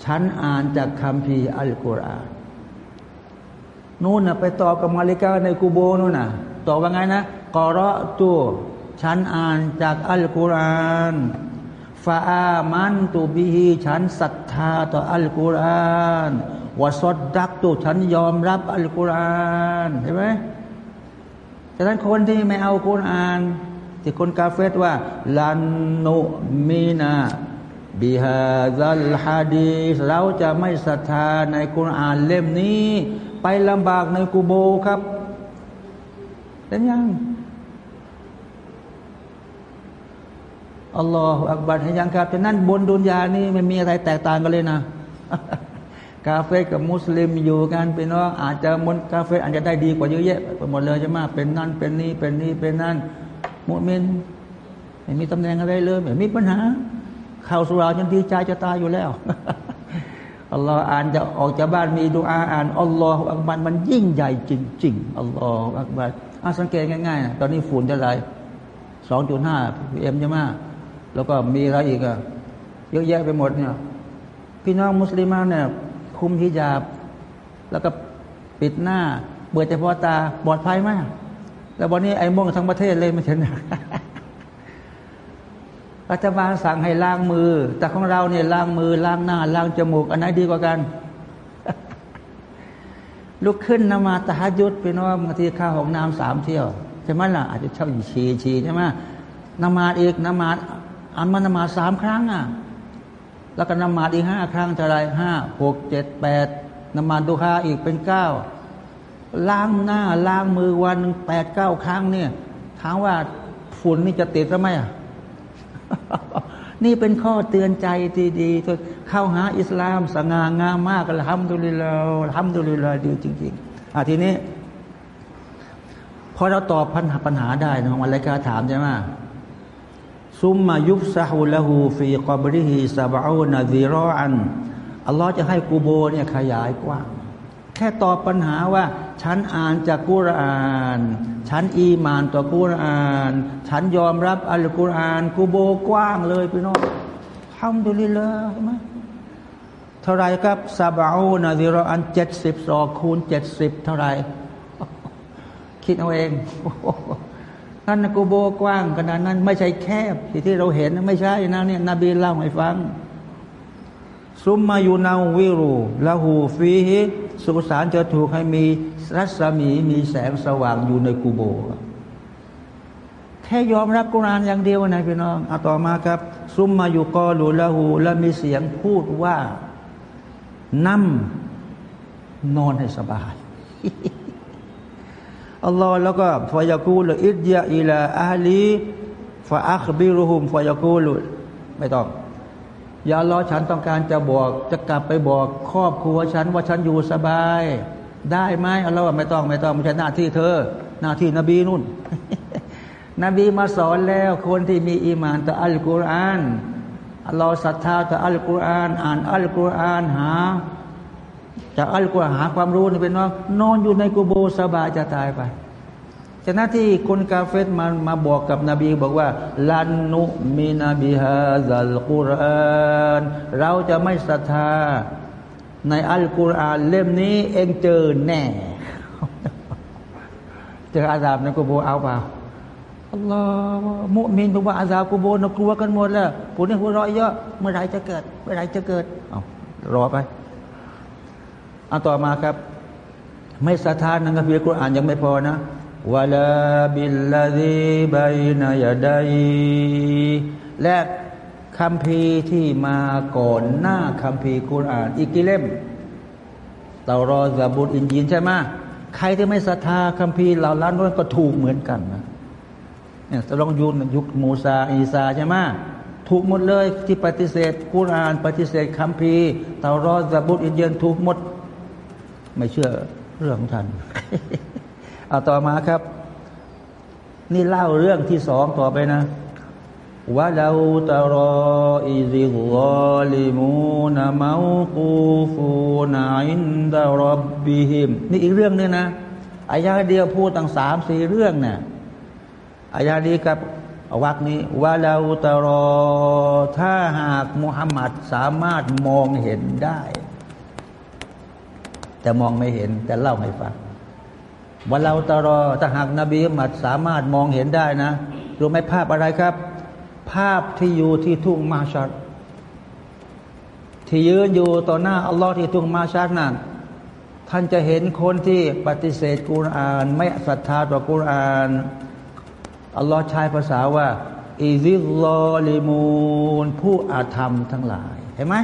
ฉันอ่านจากคำพีอัลกุรอานนู่นนะไปต่อกับมาเลกาในกูโบนู่นนะต่อว่าไงนะกอระตุฉันอ่านจากอัลกุรอานฟาอามันตูบีฮีฉันศรัทธาต่ออัลกุรอาน วาสดดักตูฉันยอมรับอัลกุรอานเห็นไหมแต่นั้นคนที่ไม่เอากุรอาน ที่คนกาเฟตว่าลันนุมีนาบิฮาซัลฮะดีเราจะไม่ศรัทธาในกุรอานเล่มนี้ ไปลำบากในกูโบครับเป็นยังอัลลอฮฺอักบัรเห็นยังครับฉะนั้นบนดุนยานี่ไม่มีอะไรแตกต่างกันเลยนะ กาเฟ่กับมุสลิมอยู่กันเป็นน้องอาจจะมนกาเฟ่อาจจะได้ดีกว่าเยอะแยะไปหมดเลยใช่ไหมเป็นนั่นเป็นนี่เป็นนี่เป็นนั่นมุมินไม่มีตำแหน่งอะไรเลยไม่มีปัญหาข่าวสุราจนดีใจจะตายอยู่แล้วอัลลอฮฺอ่านจะออกจากบ้านมีดูอาอ่านอัลลอฮฺอักบัรมันยิ่งใหญ่จริง ๆอัลลอฮฺอักบัรอาสังเกตง่ายๆนะตอนนี้ฝุ่นจะไรสองจุดห้าพีเอ็มใช่ไหมแล้วก็มีอะไรอีกอะเยอะแยะไปหมดเนี่ยพี่น้องมุสลิมเนี่ย คุมฮิญาบ แล้วก็ปิดหน้า เบื่อเฉพาะตาปลอดภัยมาก แล้ววันนี้ไอ้ม่วงทั้งประเทศเลยไม่เห็นรัฐบาลสั่งให้ล้างมือ แต่ของเราเนี่ยล้างมือล้างหน้าล้างจมูก อันไหนดีกว่ากัน ลุกขึ้นนมาตะฮัยุดพี่น้องบางทีข้าวของน้ำสามเที่ยวใช่ไหมล่ะอาจจะเช่าอีชีชีใช่ไหมนมาอีกนมาอันมานมาสามครั้งอะ แล้วก็นมาดอีกห้าครั้งเท่าไรห้าหกเจ็ดแปดนมาดูฮาอีกเป็นเก้าล้างหน้าล้างมือวันหนึ่งแปดเก้าครั้งเนี่ยถามว่าฝุ่นนี่จะติดหรือไม่อะนี่เป็นข้อเตือนใจดีๆเข้าหาอิสลามสง่างามมากละฮัมดุลิลลาห์ฮัมดุลิลลาดีจริงๆอะทีนี้พอเราตอบปัญหาปัญหาได้นะวันรายการถามใช่ไหม ซุมมายุบซาฮูละหูฟีกอบริฮีซาบะอูนาซีรออันอัลลอฮ์จะให้กูโบเนี่ยขยายกว้างแค่ตอบปัญหาว่า ฉันอ่านจากกุรอาน ฉันอีมานต่อกุรอาน ฉันยอมรับอัลกุรอานกูโบกว้างเลยพี่น้องทำดุลิลละใช่ไหมเท่าไรครับซาบะอูนาซีรออันเจ็ดสิบสองคูณเจ็ดสิบเท่าไรคิดเอาเอง ท่านกูโบกว้างขนาดนั้น ไม่ใช่แคบที่ที่เราเห็นไม่ใช่นะเนี่ยนบีเล่าให้ฟังซุมมาอยู่นาวิรูละหูฟีฮิสุสานจะถูกให้มีรัศมีมีแสงสว่างอยู่ในกูโบ แค่ยอมรับกุรานอย่างเดียวนะพี่น้องเอาต่อมาครับ ซุมมาอยู่กอลูละหูและมีเสียงพูดว่านั่มนอนให้สบาย อัลลอฮ์แล้วก็ฟายากูลอิดยาอิลาอาลีฟาอัคบิรุฮุมฟายากูลไม่ต้องอย่ารอฉันต้องการจะบอกจะกลับไปบอกครอบครัวฉันว่าฉันอยู่สบาย ได้ไหมอัลลอฮ์ไม่ต้องไม่ต้องไม่ใช่หน้าที่เธอ หน้าที่นบีนู่น นบีมาสอนแล้วคนที่มีอีมานต่ออัลกุรอานอัลลอฮ์ศรัทธาต่ออัลกุรอาน อ่านอัลกุรอานหา จากอัลกุรอานหาความรู้นี่เป็นว่านอนอยู่ในกุโบสบายจะตายไปฉะนั้นที่คนกาเฟตมามาบอกกับนบีบอกว่าลันนุมีนบีฮาซัลกุรอานเราจะไม่ศรัทธา ในอัลกุรอานเล่มนี้เองเจอแน่ เจออาซาบในกุโบเอาเปล่าอัลลอฮ์มุมินบอกว่าอาซาบกุโบนกลัวกันหมดแล้วผู้นี้หัวเราะเยอะเมื่อไรจะเกิด เมื่อไรจะเกิดเอารอไป เอาต่อมาครับ ไม่ศรัทธาในคัมภีร์กุรอานยังไม่พอนะวะลาบิลลาดีบัยนายดัยและคำพีที่มาก่อนหน้าคำพีกุรอาน อีกกี่เล่มเตารอซาบุตอินยีนใช่ไหมใครที่ไม่ศรัทธาคำพีเหล่านั้นนั้นก็ถูกเหมือนกันนะเนี่ยจะลองยุคยุคมูซาอีซาใช่ไหมถูกหมดเลยที่ปฏิเสธกุรอาน ปฏิเสธคำพีเตารอซาบุตอินยีนถูกหมด ไม่เชื่อเรื่องของท่านเอาต่อมาครับ นี่เล่าเรื่องที่สองต่อไปนะว่าเราตรออิซิลลิมูนเมาคูฟูนาอินดารบบิฮิมนี่อีกเรื่องนึงนะอายาเดียวพูดตั้งสามสี่เรื่องนะ่ะอายาดีกับวักนี้ว่าเราตรอถ้าหากมุฮัมมัดสามารถมองเห็นได้ แต่มองไม่เห็นแต่เล่าให้ฟังวันเราตรอถ้าหากนบีมัดสามารถมองเห็นได้นะรู้ไหมภาพอะไรครับ ภาพที่อยู่ที่ทุ่งมาชัดที่ยืนอยู่ต่อหน้าอัลลอฮ์ที่ทุ่งมาชัดนั่นท่านจะเห็นคนที่ปฏิเสธกุรอาน ไม่ศรัทธาต่อกุรอานอัลลอฮ์ใช้ภาษาว่าإِذِ الظَّالِمُونَผู้อาธรรมทั้งหลาย เห็นไหม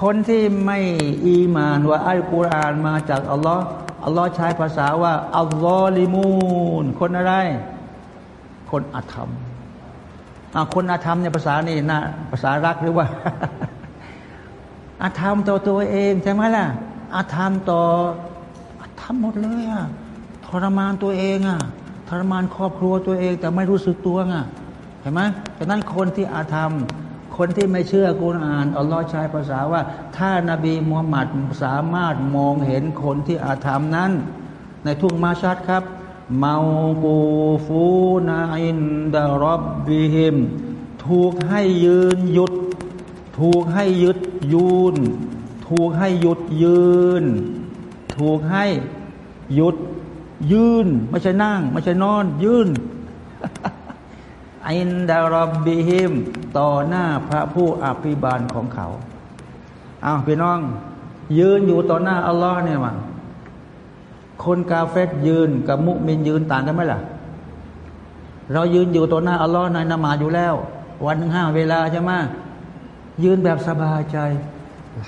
คนที่ไม่อีมานว่าอัลกุรอานมาจากอัลลอฮ์อัลลอฮ์ใช้ภาษาว่าالظَّالِمُونَคนอะไร คนอาธรรมคนอาธรรมในภาษานี่นะภาษารักหรือว่าอาธรรมต่อตัวเองใช่ไหมล่ะอาธรรมต่ออาธรรมหมดเลยอะทรมานตัวเองอะทรมานครอบครัวตัวเอง แต่ไม่รู้สึกตัวอะเห็นไหมดังนั้นคนที่อาธรรม คนที่ไม่เชื่อกุรอานอัลลอฮ์ใช้ภาษาว่า ถ้านาบีมูฮัมหมัดสามารถมองเห็นคนที่อาธรรมนั้น ในทุ่งมาชัดครับเมาปูฟูนาอินดารอบบิฮิมถูกให้ยืนหยุด ถูกให้ยึดยืน ถูกให้หยุดยืน ถูกให้หยุดยืน ไม่ใช่นั่ง ไม่ใช่นอน ยืน อินดารบบิฮิมต่อหน้าพระผู้อภิบาลของเขาอ้าวพี่น้อง ยืนอยู่ต่อหน้าอัลลอฮ์เนี่ยมั้งคนกาเฟตยืนกับมุมินยืนต่างกันไหมล่ะ เรายืนอยู่ต่อหน้าอัลลอฮ์ในนมาอยู่แล้ว วันหนึ่งห้าเวลาใช่ไหมยืนแบบสบายใจ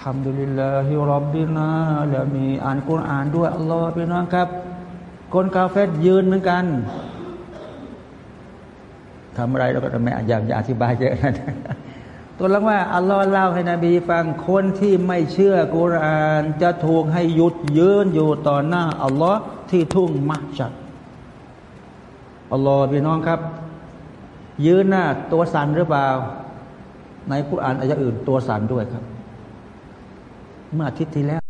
ทำดุลิลลาฮิรับบินาแล้วมีอ่านกุรอานด้วยอัลลอฮ์พี่น้องครับ คนกาเฟตยืนเหมือนกัน ทำอะไรเราก็ไม่อยากจะอธิบายเยอะนะตัวลังว่าอัลลอฮ์เล่าให้นบีฟังคนที่ไม่เชื่อกุรานจะถูกให้หยุดยืนอยู่ต่อหน้าอัลลอฮ์ที่ทุ่งมักจัดอัลลอฮ์พี่น้องครับ ยืนหน้าตัวสั่นหรือเปล่า ในกุรานอายะอื่นตัวสั่นด้วยครับ เมื่ออาทิตย์ที่แล้ว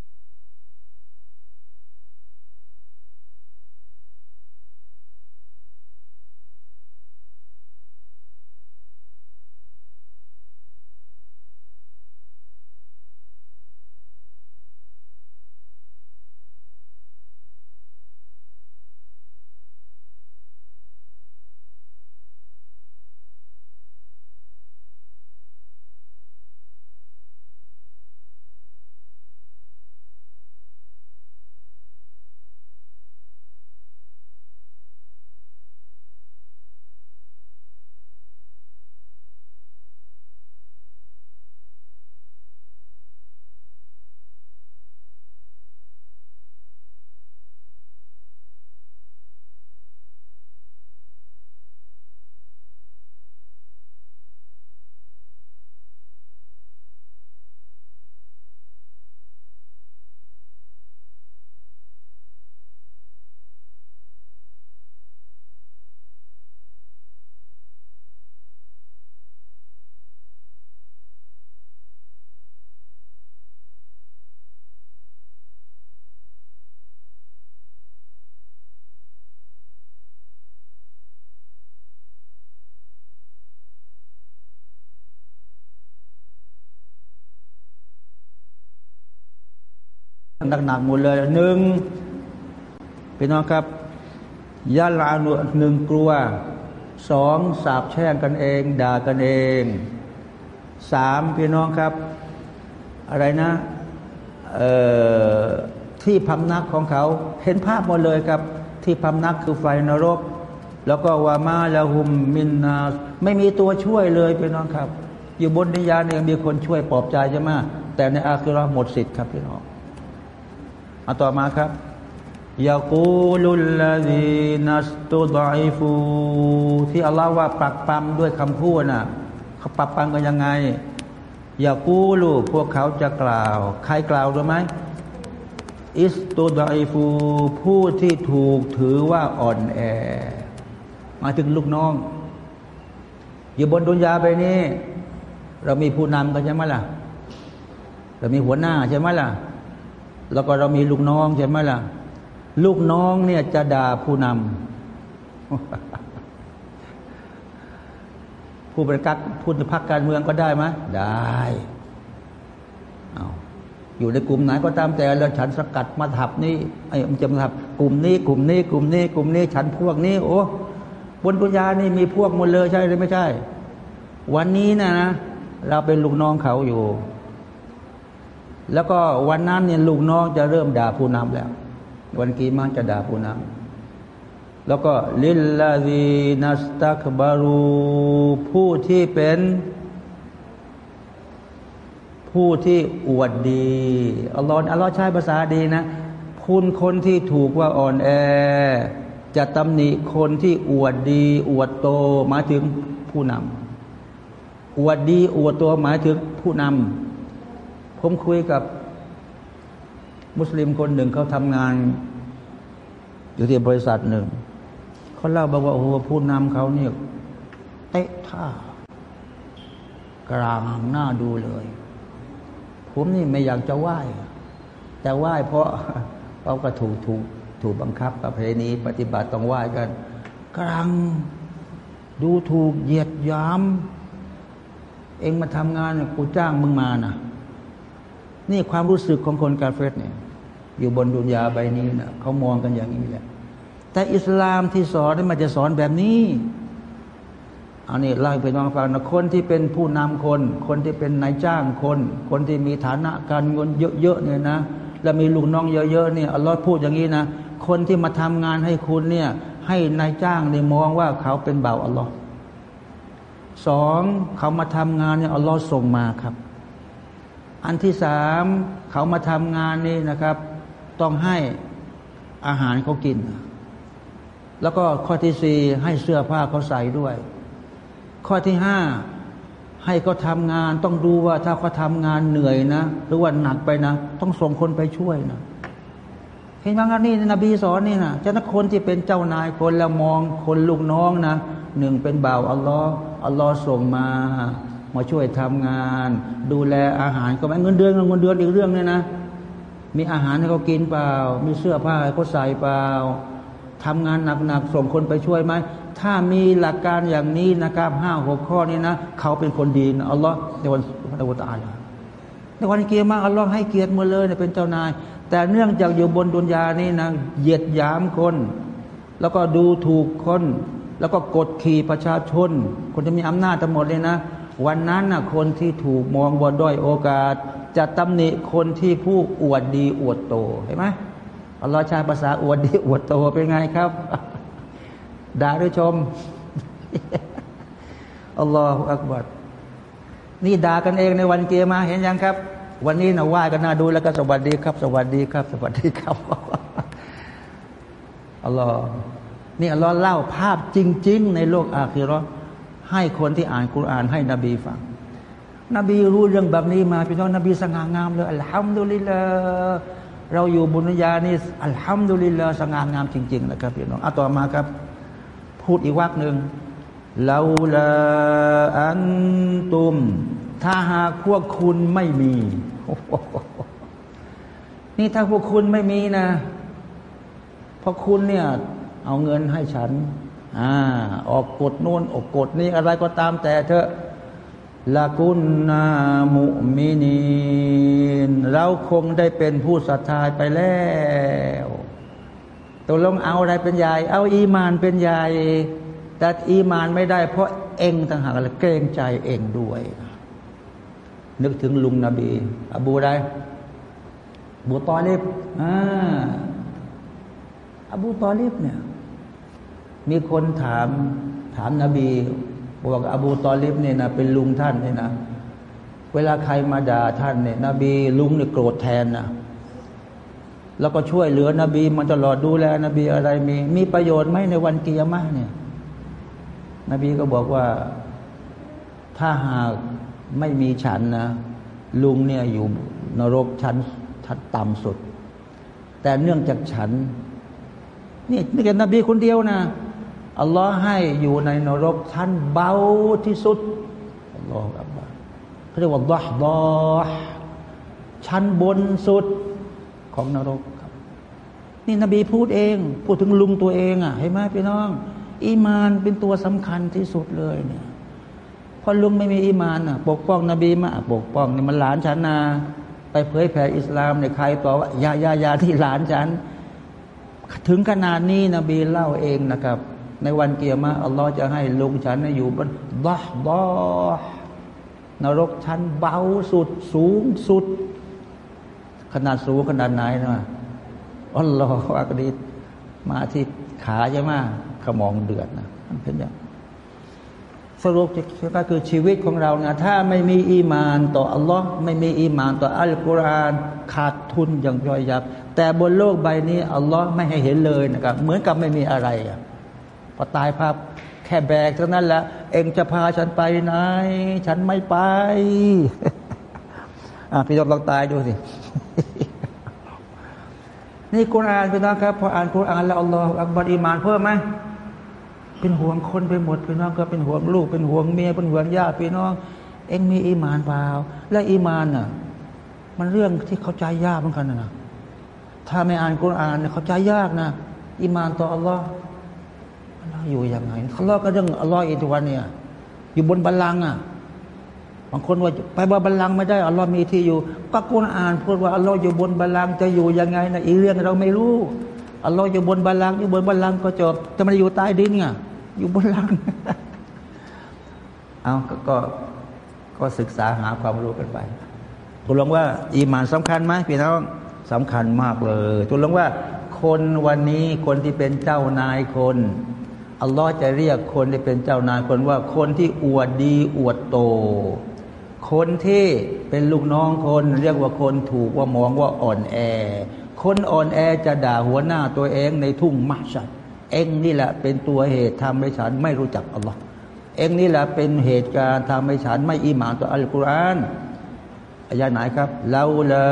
หนักๆหมดเลยหนึ่งพี่น้องครับยะลานุหนึ่งกลัวสองสาบแช่งกันเอง ด่ากันเองสามพี่น้องครับ อะไรนะที่พำนักของเขาเห็นภาพหมดเลยครับ ที่พำนักคือไฟนรก แล้วก็วามาละหุมมินนาไม่มีตัวช่วยเลยพี่น้องครับ อยู่บนนิยานเองมีคนช่วยปลอบใจใช่ไหมแต่ในอาคิรอหมดสิทธิ์ครับพี่น้อง เอาต่อมาครับยากูลุลลาดีนัสตุดอยฟูที่อัลลอฮ์ว่าปรักปั๊มด้วยคำพูดน่ะเขาปรักปั๊มกันยังไงยากูลูพวกเขาจะกล่าว ใครกล่าวรู้ไหมอิสตุดอยฟูผู้ที่ถูกถือว่าอ่อนแอมาถึงลูกน้อง อยู่บนดุนยาไปนี้เรามีผู้นำกันใช่ไหมล่ะ เรามีหัวหน้าใช่ไหมล่ะ แล้วก็เรามีลูกน้องใช่ไหมล่ะ ลูกน้องเนี่ยจะด่าผู้นำผู้ประกาศผู้พักการเมืองก็ได้ไหมได้เอาอยู่ในกลุ่มไหนก็ตามแต่แล้วฉันสกัดมาถับนี่ไอ้มันจะมาถับกลุ่มนี้ กลุ่มนี้ กลุ่มนี้ กลุ่มนี้ ฉันพวกนี้ โอ้บนปุญญานี่มีพวกหมดเลยใช่หรือไม่ใช่ วันนี้นะนะเราเป็นลูกน้องเขาอยู่ แล้วก็วันนั้นเนี่ยลูกน้องจะเริ่มด่าผู้นำแล้ว วันกีมันจะด่าผู้นำแล้วก็ลิลลาดีนัสตักบารูผู้ที่เป็นผู้ที่อวดดีอัลลอฮ์อัลลอฮ์ใช้ภาษาดีนะ คุณคนที่ถูกว่าอ่อนแอ จะตำหนิคนที่อวดดี อวดโตมาถึงผู้นำอวดดี อวดตัวหมายถึงผู้นำ ผมคุยกับ มุสลิมคนหนึ่งเขาทำงาน อยู่ที่บริษัทหนึ่งเขาเล่าบอกว่าโอ้โหผู้นำเขาเนี่ยเตะท่ากลางหน้าดูเลย ผมนี่ไม่อยากจะไหว้ แต่ไหว้เพราะเขาก็ถูกถูกถูกบังคับประเพณีปฏิบัติต้องไหว้กันกลางดูถูกเหยียดยาม เองมาทำงานกูจ้างมึงมาน่ะ นี่ความรู้สึกของคนกาเฟสเนี่ยอยู่บนดุนยาใบนี้นะเขามองกันอย่างนี้แหละ แต่อิสลามที่สอนมันจะสอนแบบนี้อันนี้เล่าไปน้องฟังนะคนที่เป็นผู้นำคน คนที่เป็นนายจ้างคน คนที่มีฐานะการเงินเยอะๆเนี่ยนะ แล้วมีลูกน้องเยอะๆเนี่ยอัลลอฮ์พูดอย่างนี้นะ คนที่มาทำงานให้คุณเนี่ยให้นายจ้างเนี่ยมองว่าเขาเป็นเบาอัลลอฮ์สองเขามาทำงานเนี่ยอัลลอฮ์ส่งมาครับ อันที่สามเขามาทำงานนี่นะครับ ต้องให้อาหารเขากิน แล้วก็ข้อที่สี่ให้เสื้อผ้าเขาใส่ด้วย ข้อที่ห้าให้เขาทำงานต้องดูว่าถ้าเขาทำงานเหนื่อยนะ หรือว่าหนักไปนะ ต้องส่งคนไปช่วยนะเห็นไหมงานนี่นบีสอนนี่นะจะนักคนที่เป็นเจ้านายคนแล้วมองคนลูกน้องนะหนึ่งเป็นบ่าวอัลลอฮ์อัลลอฮ์ส่งมา มาช่วยทำงาน ดูแลอาหารก็ไม่เงินเดือนเงินเดือนอีกเรื่องเนี่ยนะ มีอาหารให้เขากินเปล่า มีเสื้อผ้าให้เขาใส่เปล่าทำงานหนักๆส่งคนไปช่วยไหมถ้ามีหลักการอย่างนี้นะครับห้าหกข้อนี้นะเขาเป็นคนดีนะอัลลอฮ์ในวันในวันตาลในวันเกียร์มาอัลลอฮ์ให้เกียรติหมดเลยเป็นเจ้านาย แต่เนื่องจากอยู่บนดุนยานี่นะเหยียดยามคน แล้วก็ดูถูกคน แล้วก็กดขี่ประชาชน คนที่มีอำนาจทั้งหมดเลยนะ วันนั้นนะคนที่ถูกมองบนด้อยโอกาส จะตำหนิคนที่ผู้อวดดีอวดโตเห็นไหมอัลลอฮ์ใช้ภาษาอวดดีอวดโตเป็นไงครับด่าด้วยชมอัลลอฮฺอักบัดนี่ด่ากันเองในวันเกียมาเห็นยังครับ วันนี้นะไหวกันน่าดูแล้วก็สวัสดีครับ สวัสดีครับ สวัสดีครับอัลลอฮฺนี่อัลลอฮ์เล่าภาพจริง ๆ ในโลกอาคิรอ ให้คนที่อ่านคุรานให้นบีฟัง นบีรู้เรื่องแบบนี้มาพี่น้องนบีสง่างามเลยอัลฮัมดุลิลลาเราอยู่บุญญานี่อัลฮัมดุลิลลาสง่างามจริงๆนะครับพี่น้องเอาต่อมาครับ พูดอีกวักหนึ่งลาลาอันตุม ถ้าหากพวกคุณไม่มี นี่ถ้าพวกคุณไม่มีนะ เพราะคุณเนี่ย เอาเงินให้ฉัน อ่าออกกฎนู่นออกกฎนี้อะไรก็ตามแต่เถอะละกุนนามุมินีนเราคงได้เป็นผู้ศรัทธาไปแล้วตกลงเอาอะไรเป็นใหญ่ เอาอีมานเป็นใหญ่ แต่อีมานไม่ได้ เพราะเองต่างหากเกรงใจเองด้วย นึกถึงลุงนบี อบูได้บูตอลิบอ่าอบูตอลิบเนี่ย มีคนถามถามนาบีบอกอบูตอลิบเนี่ยนะเป็นลุงท่านเนี่ยนะเวลาใครมาด่าท่านเนี่ยนบีลุงเนี่ยโกรธแทนนะแล้วก็ช่วยเหลือนบีมันตลอดดูแลนบีอะไรมี มีประโยชน์ไหมในวันกิยามะเนี่ยนบีก็บอกว่าถ้าหากไม่มีฉันนะ ลุงเนี่ยอยู่นรกชั้นชั้นต่ำสุด แต่เนื่องจากฉัน นี่นี่แค่นบีคนเดียวนะ อัลลอฮ์ให้อยู่ในนรกชั้นเบาที่สุดอัลลอฮ์อับบาเขาเรียกว่าดอฮดอชั้นบนสุดของนรกครับ นี่นบีพูดเอง พูดถึงลุงตัวเองอะเห็นไหมพี่น้อง อีมานเป็นตัวสำคัญที่สุดเลยเนี่ยพอลุงไม่มีอีมานอะ ปกป้องนบีมาปกป้องนี่มันหลานฉันนาไปเผยแผ่อิสลามในใครต่อว่ายายายาที่หลานฉัน ถึงขนาดนี้นบีเล่าเองนะครับ ในวันเกียรมาอัลลอฮ์จะให้ลุงฉันอยู่บนดะดอนรกชั้นเบาสุดสูงสุด ขนาดสูงขนาดไหนนะอัลลอฮฺอักดีมาที่ขาใช่ไหมขมองเดือดนะมันเป็นอย่างสรุปก็คือชีวิตของเรานะถ้าไม่มีอีมานต่ออัลลอฮ์ไม่มีอีมานต่ออัลกุรอานขาดทุนอย่างย่อยยับ แต่บนโลกใบนี้อัลลอฮ์ไม่ให้เห็นเลยนะครับ เหมือนกับไม่มีอะไรอะ พอตายภาพแค่แบกเท่านั้นแหละเองจะพาฉันไปไหน ฉันไม่ไปอะพี่ยศลองตายดูสิ นี่กุรอานพี่น้องครับ พออ่านกุรอานแล้วالله أكبرอีมานเพิ่มไหมเป็นห่วงคนไปหมดพี่น้องก็เป็นห่วงลูก เป็นห่วงเมียเป็นห่วงญาติพี่น้อง เองมีอีมานเปล่า และอีมานน่ะ มันเรื่องที่เข้าใจยากเหมือนกันนะถ้าไม่อ่านกุรอานเนี่ยเข้าใจยากนะอีมานต่ออัลลอฮ์เรา อยู่ยังไงเขาเล่าก็เรื่องอัลลอฮ์อีกทุกวันเนี่ย อยู่บนบัลลังก์อะบางคนว่าไปบนบัลลังก์ไม่ได้อัลลอฮ์มีที่อยู่ ก็กุรอานพูดว่าอัลลอฮ์อยู่บนบัลลังก์จะอยู่ยังไงนะอีเรื่องเราไม่รู้อัลลอฮ์อยู่บนบัลลังก์อยู่บนบัลลังก์ก็จบจะมันอยู่ใต้ดินไงอยู่บนลังเอาก็ก็ศึกษาหาความรู้กันไปตุลงว่า อีมานสำคัญไหมพี่น้องสำคัญมากเลยตุลงว่า คนวันนี้คนที่เป็นเจ้านายคน อัลลอฮ์จะเรียกคนที่เป็นเจ้านายคนว่าคนที่อวดดีอวดโต คนที่เป็นลูกน้องคนเรียกว่าคนถูกว่ามองว่าอ่อนแอ คนอ่อนแอจะด่าหัวหน้าตัวเองในทุ่งมัชัดเองนี่แหละเป็นตัวเหตุทำให้ฉันไม่รู้จักอัลลอฮ์เองนี่แหละเป็นเหตุการณ์ทำให้ฉันไม่อิหมานต่ออัลกุรอานอายะไหนครับเราละ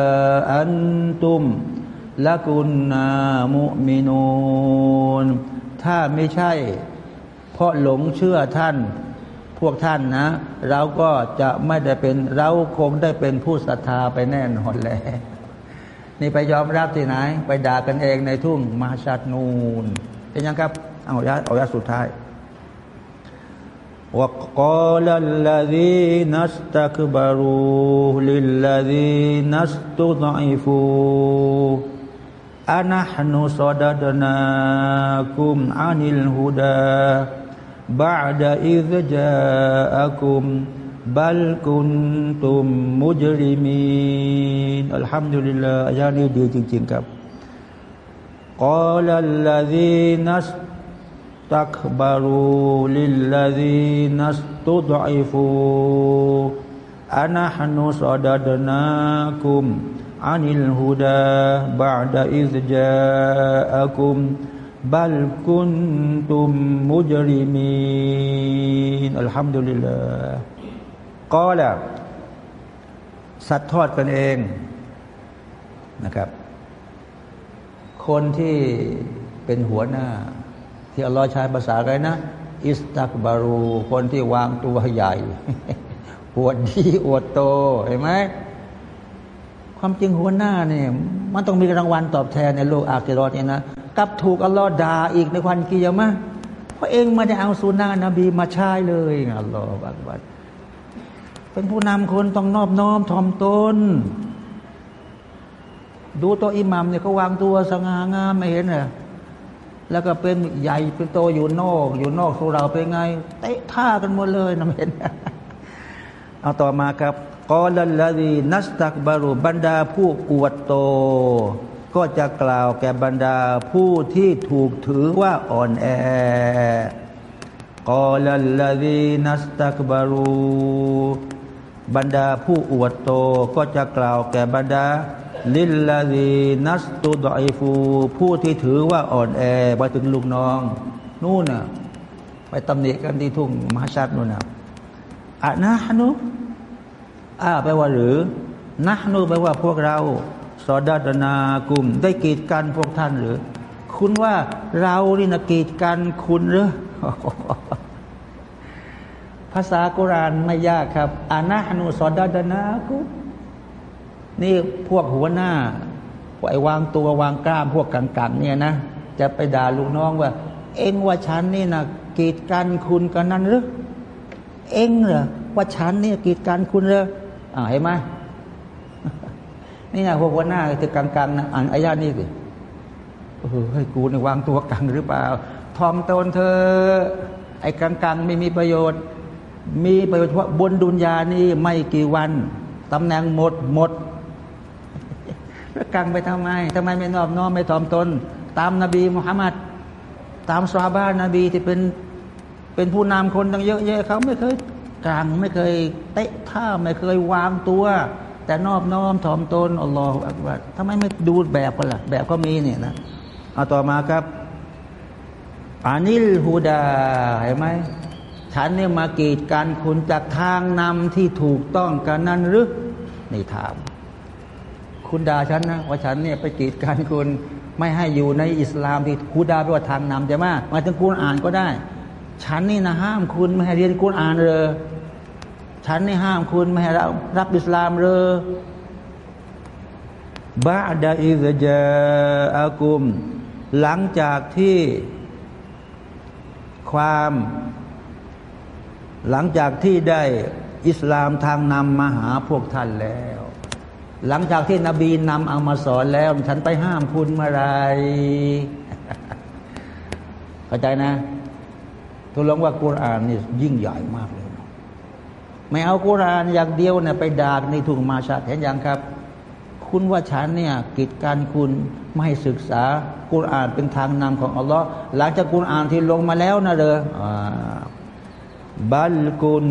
อันตุมละกุนนามุมินูน ถ้าไม่ใช่ เพราะหลงเชื่อท่าน พวกท่านนะ เราก็จะไม่ได้เป็นเราคงได้เป็นผู้ศรัทธาไปแน่นอนแล้วนี่ไปยอมรับที่ไหน ไปด่ากันเองในทุ่งมาชัดนูนเป็นยังครับเอายาเอายาสุดท้าย وقال الذين استكبروا للذين استضعفوا Anahnu sadadnakum anil huda Ba'da izja'akum Bal kuntum mujrimin Alhamdulillah ayat ni dia cincing kap Qala alladhi nas Takbaru Lilladhi nas Tudu'ifu Anahnu sadadnakum Alhamdulillah عن الهدى بعد إذ جاءكم بل كنتم مجرمين الحمد لله قال สัตว์ทอดกันเองนะครับคนที่เป็นหัวหน้า ที่อัลลอฮ์ใช้ภาษาอะไรนะ อิสตักบารู คนที่วางตัวใหญ่อวดดีอวดโตเห็นไหม ความจริงหัวหน้าเนี่ยมันต้องมีรางวัลตอบแทนในโลกอาคิรอดเนี่ยนะกับถูกอัลลอฮ์ด่าอีกในวันกิยามะเพราะเองไม่ได้เอาสุนานะบีมาใช้เลยอัลลอฮ์บักบัดเป็นผู้นำคนต้องนอบน้อมถ่อมตนดูตัวอิหมัมเนี่ยเขาวางตัวสง่างามไม่เห็นเหรอแล้วก็เป็นใหญ่เป็นโตอยู่นอก อยู่นอกสุเราเป็นไงเตะท่ากันหมดเลยนะเห็นเอาต่อมาครับ กอลัลลดีนัสตักบารุบรรดาผู้อวดโต ก็จะกล่าวแก่บรรดาผู้ที่ถูกถือว่าอ่อนแอกอลัลลดีนัสตักบารูบรรดาผู้อวดโตก็จะกล่าวแก่บรรดา ลิลลาดีนัสตุดอยฟู ผู้ที่ถือว่าอ่อนแอไปถึงลูกน้อง นู่นน่ะไปตำหนิกันที่ทุ่งมหาชัดนู่นน่ะอะนะฮนุ อาแปลว่าหรือนะนุแปลว่าพวกเราสอดาดนากุม ได้กีดกันพวกท่านหรือ คุณว่าเรานี่นะกีดกันคุณหรือ ภาษากุรานไม่ยากครับอานะนุสอดาดนากุมนี่พวกหัวหน้าไอ้วางตัววางกล้ามพวกกังๆเนี่ยนะ จะไปด่าลูกน้องว่า เองว่าฉันนี่นะกีดกันคุณกันนั้นหรือ เองเหรอว่าฉันนี่กีดกันคุณเหรอ อ่าเห็นไหมนี่นะพวกหัวหน้าจะกังๆนะอ่านอายานี่สิเออให้กูเนี่ยวางตัวกังหรือเปล่า ทอมตนเธอ ไอ้กังๆไม่มีประโยชน์ มีประโยชน์เพราะบนดุนยานี่ไม่กี่วันตำแหน่งหมดหมดแล้วกังไปทำไมทำไมไม่นอบน้อมไม่ถ่อมตน ตามนาบีมุฮัมมัดตามสวาบานาบีที่เป็นเป็นผู้นำคนตั้งเยอะแยะเขาไม่เคย กลางไม่เคยเตะท่าไม่เคยวางตัว แต่นอบน้อมถ่อมตนอัลลอฮฺอักบัรทำไมไม่ดูแบบกันล่ะ แบบก็มีเนี่ยนะเอาต่อมาครับอานิลฮูดาเห็นไหมฉันเนี่ยมากีดกันคุณจากทางนำที่ถูกต้องกันนั้นหรือนี่ถาม คุณด่าฉันนะว่าฉันเนี่ยไปกีดกันคุณไม่ให้อยู่ในอิสลามที่คูดาแปลว่าทางนำใช่ไหมมาถึงคุณอ่านก็ได้ ฉันนี่นะห้ามคุณไม่ให้เรียนคุณอ่านเลย ฉันนี่ห้ามคุณไม่ให้รับรับอิสลามเลยบาดาอิซจอากุม หลังจากที่ความ หลังจากที่ได้อิสลามทางนำมาหาพวกท่านแล้ว หลังจากที่นบีนำเอามาสอนแล้ว ฉันไปห้ามคุณเมื่อไรเข้าใจนะทุลงว่ากุรอานนี่ยิ่งใหญ่มาก ไม่เอากุรานอย่างเดียวเนี่ยไปด่าในทุ่งมาชาเห็นอยังครับ คุณว่าฉันเนี่ยกิจการคุณไม่ให้ศึกษากุรอานเป็นทางนำของอัลลอฮ์หลังจากกุรอานที่ลงมาแล้วนะเด้อบัลกุน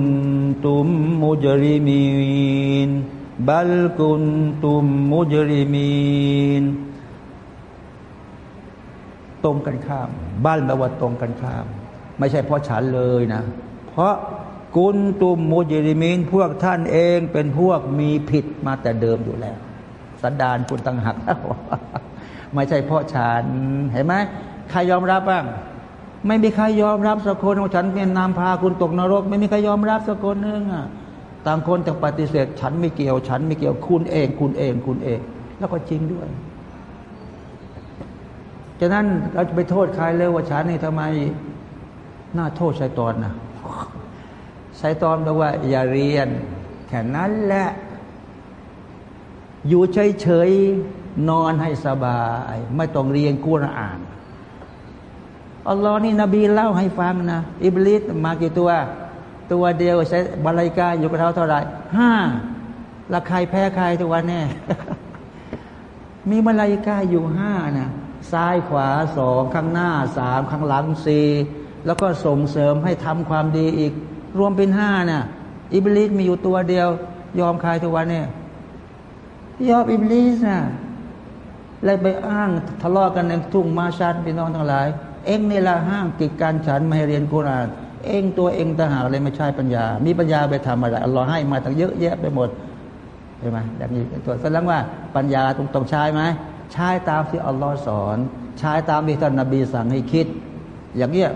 ตุมมุจริมีนบัลกุนตุมมุจริมีนตรงกันข้าม บ้านแปลว่าตรงกันข้าม ไม่ใช่เพราะฉันเลยนะ เพราะ กุนตุมมุจริมีนพวกท่านเองเป็นพวกมีผิดมาแต่เดิมอยู่แล้ว สันดานคุณตังหักไม่ใช่เพราะฉันเห็นไหมใครยอมรับบ้าง ไม่มีใครยอมรับสักคนของฉันเป็นนามพาคุณตกนรก ไม่มีใครยอมรับสักคนนึงอะต่างคนต่างปฏิเสธ ฉันไม่เกี่ยว ฉันไม่เกี่ยวคุณเอง คุณเอง คุณเอง แล้วก็จริงด้วยฉะนั้นเราจะไปโทษใครเลยว่าฉันนี่ทำไมน่าโทษชายตอนนะ ชายตอนบอกว่า อย่าเรียน แค่นั้นแหละ อยู่เฉยๆนอนให้สบาย ไม่ต้องเรียนกุรอานอัลลอฮ์นี่นบีเล่าให้ฟังนะ อิบลิสมากี่ตัว ตัวเดียวใช้บาลายกาอยู่กับเราเท่าไหร่ห้าละใครแพ้ใครทุกวันแน่ มีมาลายกาอยู่ห้านะซ้ายขวาสองข้างหน้าสามข้างหลังสี่แล้วก็ส่งเสริมให้ทำความดีอีก รวมเป็นห้าน่ะอิบลิสมีอยู่ตัวเดียว ยอมใครทุกวันเนี่ยยอมอิบลิสนะเลยไปอ้างทะเลาะกันในทุ่งมาชัดพี่น้องทั้งหลาย เองนี่ละห้างกิจการฉันไม่เรียนกุรอานเองตัวเองต่างหากเลยไม่ใช่ปัญญา มีปัญญาไปทำอะไรอัลลอฮ์ให้มาตั้งเยอะแยะไปหมดเห็นไหมแบบนี้ตัวแสดงว่าปัญญาตรงตรงใช้ไหมใช้ตามที่อัลลอฮ์สอน ใช้ตามที่ท่านนบีสั่งให้คิด อย่างเงี้ย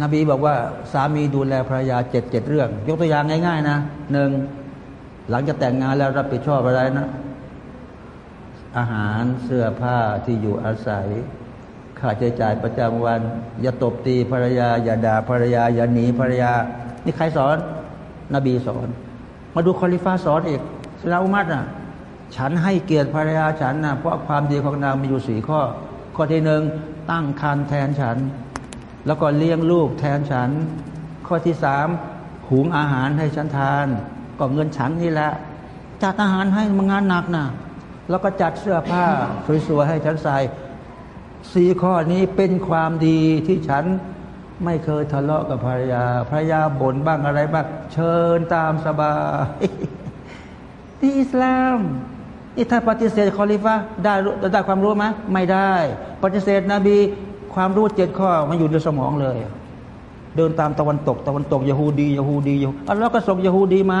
นบีบอกว่าสามีดูแลภรรยาเจ็ดเจ็ดเรื่อง ยกตัวอย่างง่าย ๆ นะหนึ่งหลังจากแต่งงานแล้วรับผิดชอบอะไรนะ อาหารเสื้อผ้าที่อยู่อาศัยค่าใช้จ่ายประจำวัน อย่าตบตีภรรยา อย่าด่าภรรยา อย่าหนีภรรยา นี่ใครสอน นบีสอน มาดูคอลิฟ้าสอนอีกสลาอุมัดนะฉันให้เกียรติภรรยาฉันนะเพราะความดีของนางมีอยู่สี่ข้อ ข้อที่หนึ่งตั้งครรภ์แทนฉัน แล้วก็เลี้ยงลูกแทนฉัน ข้อที่สามหุงอาหารให้ฉันทาน ก็เงินฉันนี่แหละจัดอาหารให้มันงานหนักนะแล้วก็จัดเสื้อผ้าสวยๆให้ฉันใส่สี่ข้อนี้เป็นความดีที่ฉันไม่เคยทะเลาะกับภรรยาภรรยาบ่นบ้างอะไรบ้างเชิญตามสบายนี่อิสลามนี่ถ้าปฏิเสธคอลิฟะได้ได้ความรู้ไหมไม่ได้ ปฏิเสธนบี ความรู้เจ็ดข้อมันอยู่ในสมองเลย เดินตามตะวันตก ตะวันตกยะฮูดียะฮูดียะอัลลอฮ์ก็ส่งยะฮูดีมา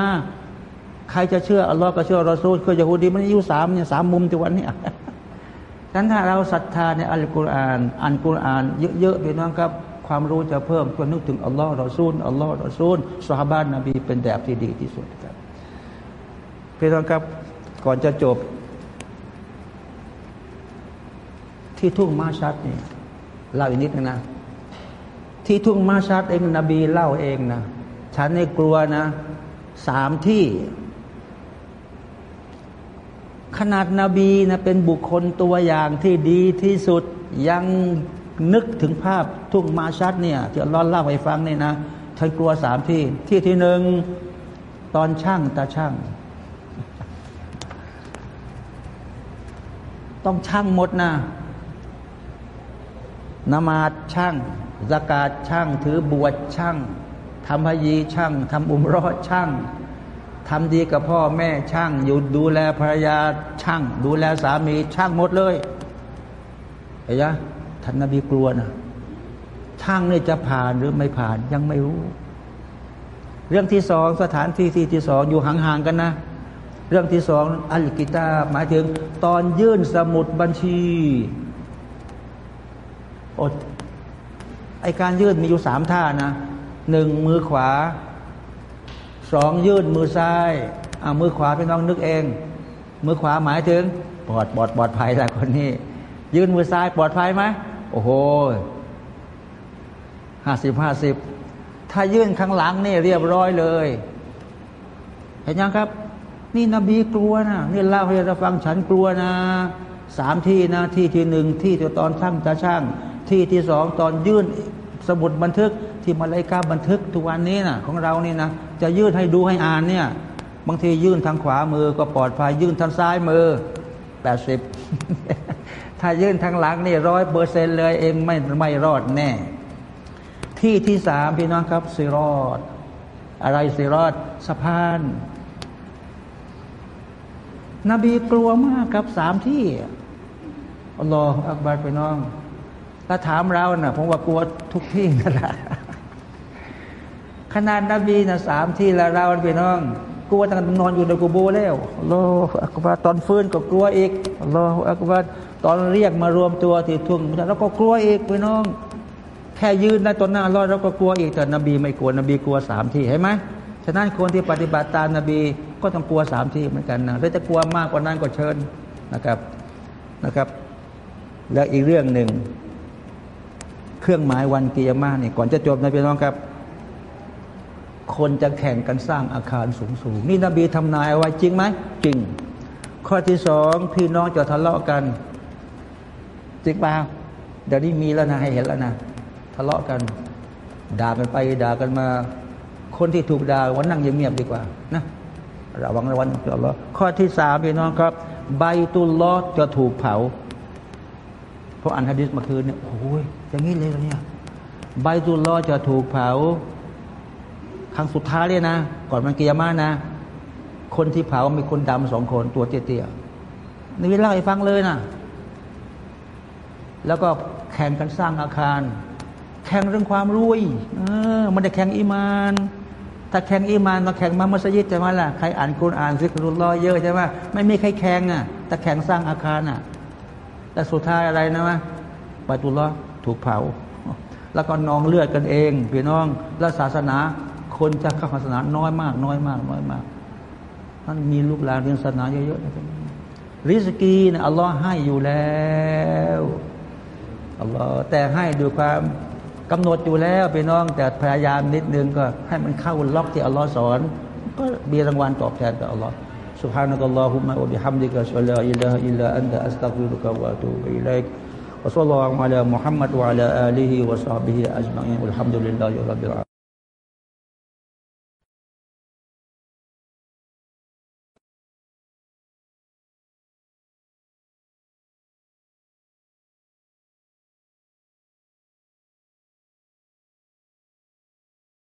ใครจะเชื่ออัลลอฮ์ก็เชื่อรอซูลคือยะฮูดีมันอยู่สามเนี่ยสามมุมที่วันนี้ดังนั้นถ้าเราศรัทธาในอัลกุรอานอ่านกุรอานเยอะๆพี่น้องครับ ความรู้จะเพิ่มจนนึกถึงอัลลอฮ์รอซูลอัลลอฮ์รอซูลสฮาบานนบีเป็นแบบที่ดีที่สุดครับพี่น้องครับก่อนจะจบ ที่ทุ่งมาชัดนี่ เล่าอีกนิดนึงนะ ที่ทุ่งมาชัดเองนบีเล่าเองนะ ฉันในกลัวนะสามที่ ขนาดนบีนะเป็นบุคคลตัวอย่างที่ดีที่สุดยังนึกถึงภาพทุ่งมาชัดเนี่ยที่อัลลอฮ์เล่าให้ฟังเนี่ยนะฉันกลัวสามที่ ที่ที่หนึ่งตอนช่างตาช่าง ต้องช่างหมดนะ นมาดช่างสกาดช่าง ถือบวชช่างทำพยีช่างทำอุมรอดช่างทำดีกับพ่อแม่ช่าง อยู่ดูแลภรรยาช่าง ดูแลสามีช่างหมดเลยเห็นไหมท่านนบีกลัวนะช่างนี่จะผ่านหรือไม่ผ่านยังไม่รู้ เรื่องที่สองสถานที่ที่ที่สองอยู่ห่างๆกันนะ เรื่องที่สองอัลกิตาหมายถึง ตอนยื่นสมุดบัญชี อดไอการยื่นมีอยู่สามท่านะหนึ่งมือขวาสองยื่นมือซ้ายอ่ามือขวาพี่น้องนึกเอง มือขวาหมายถึงปลอดปลอดปลอดภัยแหละคนนี้ยื่นมือซ้ายปลอดภัยไหมโอ้โหห้าสิบห้าสิบถ้ายื่นข้างหลังนี่เรียบร้อยเลย เห็นยังครับ นี่นบีกลัวนะนี่เล่าให้เราฟังฉันกลัวนะสามที่นะที่ที่หนึ่งที่ตอนช่างจะช่าง ที่ที่สองตอนยื่นสมุดบันทึกที่มาเลายกาบันทึกทุกวันนี้นะของเรานี่นะจะยื่นให้ดูให้อ่านเนี่ยบางทียื่นทางขวามือก็ปลอดภัยยื่นทางซ้ายมือแปดสิบถ้ายื่นทางหลังนี่ร้อยเปอร์เซ็นเลยเองไม่ไม่รอดแน่ ที่ที่สามพี่น้องครับสิรอด อะไรสิรอดสะพาน นบีกลัวมากครับสามที่อัลลอฮฺอักบารไปน้อง ถ้าถามเรานะ่ะผมว่ากลัวทุกที่นั่นแหละขนาดนบีนะสามที่แล้วเราไปน้อง กลัวตั้งแต่นอนอยู่ในกูโบแล้วอัลอักบาตอนฟื้นก็กลัวอีกอัลอักบาตอนเรียกมารวมตัวที่ทุ่งแล้วก็กลัวอีกไปน้อง แค่ยืนในต้นหน้ารอดเราก็กลัวอีกแต่นบีไม่กลัวนบีกลัวสามที่เห็นไหมฉะนั้นคนที่ปฏิบัติตามนบีก็ต้องกลัวสามที่เหมือนกันนะถ้าจะกลัวมากกว่านั้นก็เชิญนะครับนะครับ แล้วอีกเรื่องหนึ่ง เครื่องหมายวันกิยามาเนี่ยก่อนจะจบนะพี่น้องครับ คนจะแข่งกันสร้างอาคารสูงสูงนี่นบีทำนายเอาไว้จริงไหมจริง ข้อที่สองพี่น้องจะทะเลาะกัน จริงเปล่าเดี๋ยวนี้มีแล้วนะให้เห็นแล้วนะทะเลาะกัน ด่ากันไปด่ากันมา คนที่ถูกด่าวันนั่งเงียบๆดีกว่านะระวังระวังอัลลอฮ์ข้อที่สามพี่น้องครับ ใบตุลลอดจะถูกเผา เพราะอันฮะดิษเมื่อคืนเนี่ยโอ้ยอย่างนี้เลยเหรอเนี่ยใบตุลลอจะถูกเผา ครั้งสุดท้ายเลยนะ ก่อนมันเกียร์มานะ คนที่เผามีคนดำสองคนตัวเตี้ยๆนี่เล่าให้ฟังเลยนะแล้วก็แข่งกันสร้างอาคาร แข่งเรื่องความรวยเออมันได้แข่งอีมาน ถ้าแข่งอีมานต้องแข่งมามัสยิดใช่ไหมล่ะใครอ่านกุรอ่านซิกรุลลอเยอะใช่ไหมไม่มีใครแข่งอะแต่แข่งสร้างอาคารอะ แต่สุดท้ายอะไรนะวะบาตุลลอถูกเผา แล้วก็นองเลือดกันเองพี่น้อง แล้วศาสนาคนจะเข้าศาสนาน้อยมาก น้อยมาก น้อยมากท่านมีลูกหลานเรียนศาสนาเยอะๆนะครับริสกีนะอัลลอฮ์ให้อยู่แล้วอัลลอฮ์แต่ให้ด้วยความกำหนดอยู่แล้วพี่น้อง แต่พยายามนิดนึงก็ให้มันเข้าล็อกที่อัลลอฮ์สอน ก็มีรางวัลตอบแทนต่ออัลลอฮ์ سبحانك اللهم وبحمدك أشهد أن لا إله إلا أنت أستغفرك وأتوب إليك وصلى الله على محمد وعلى آله وصحبه أجمعين والحمد لله رب العالمين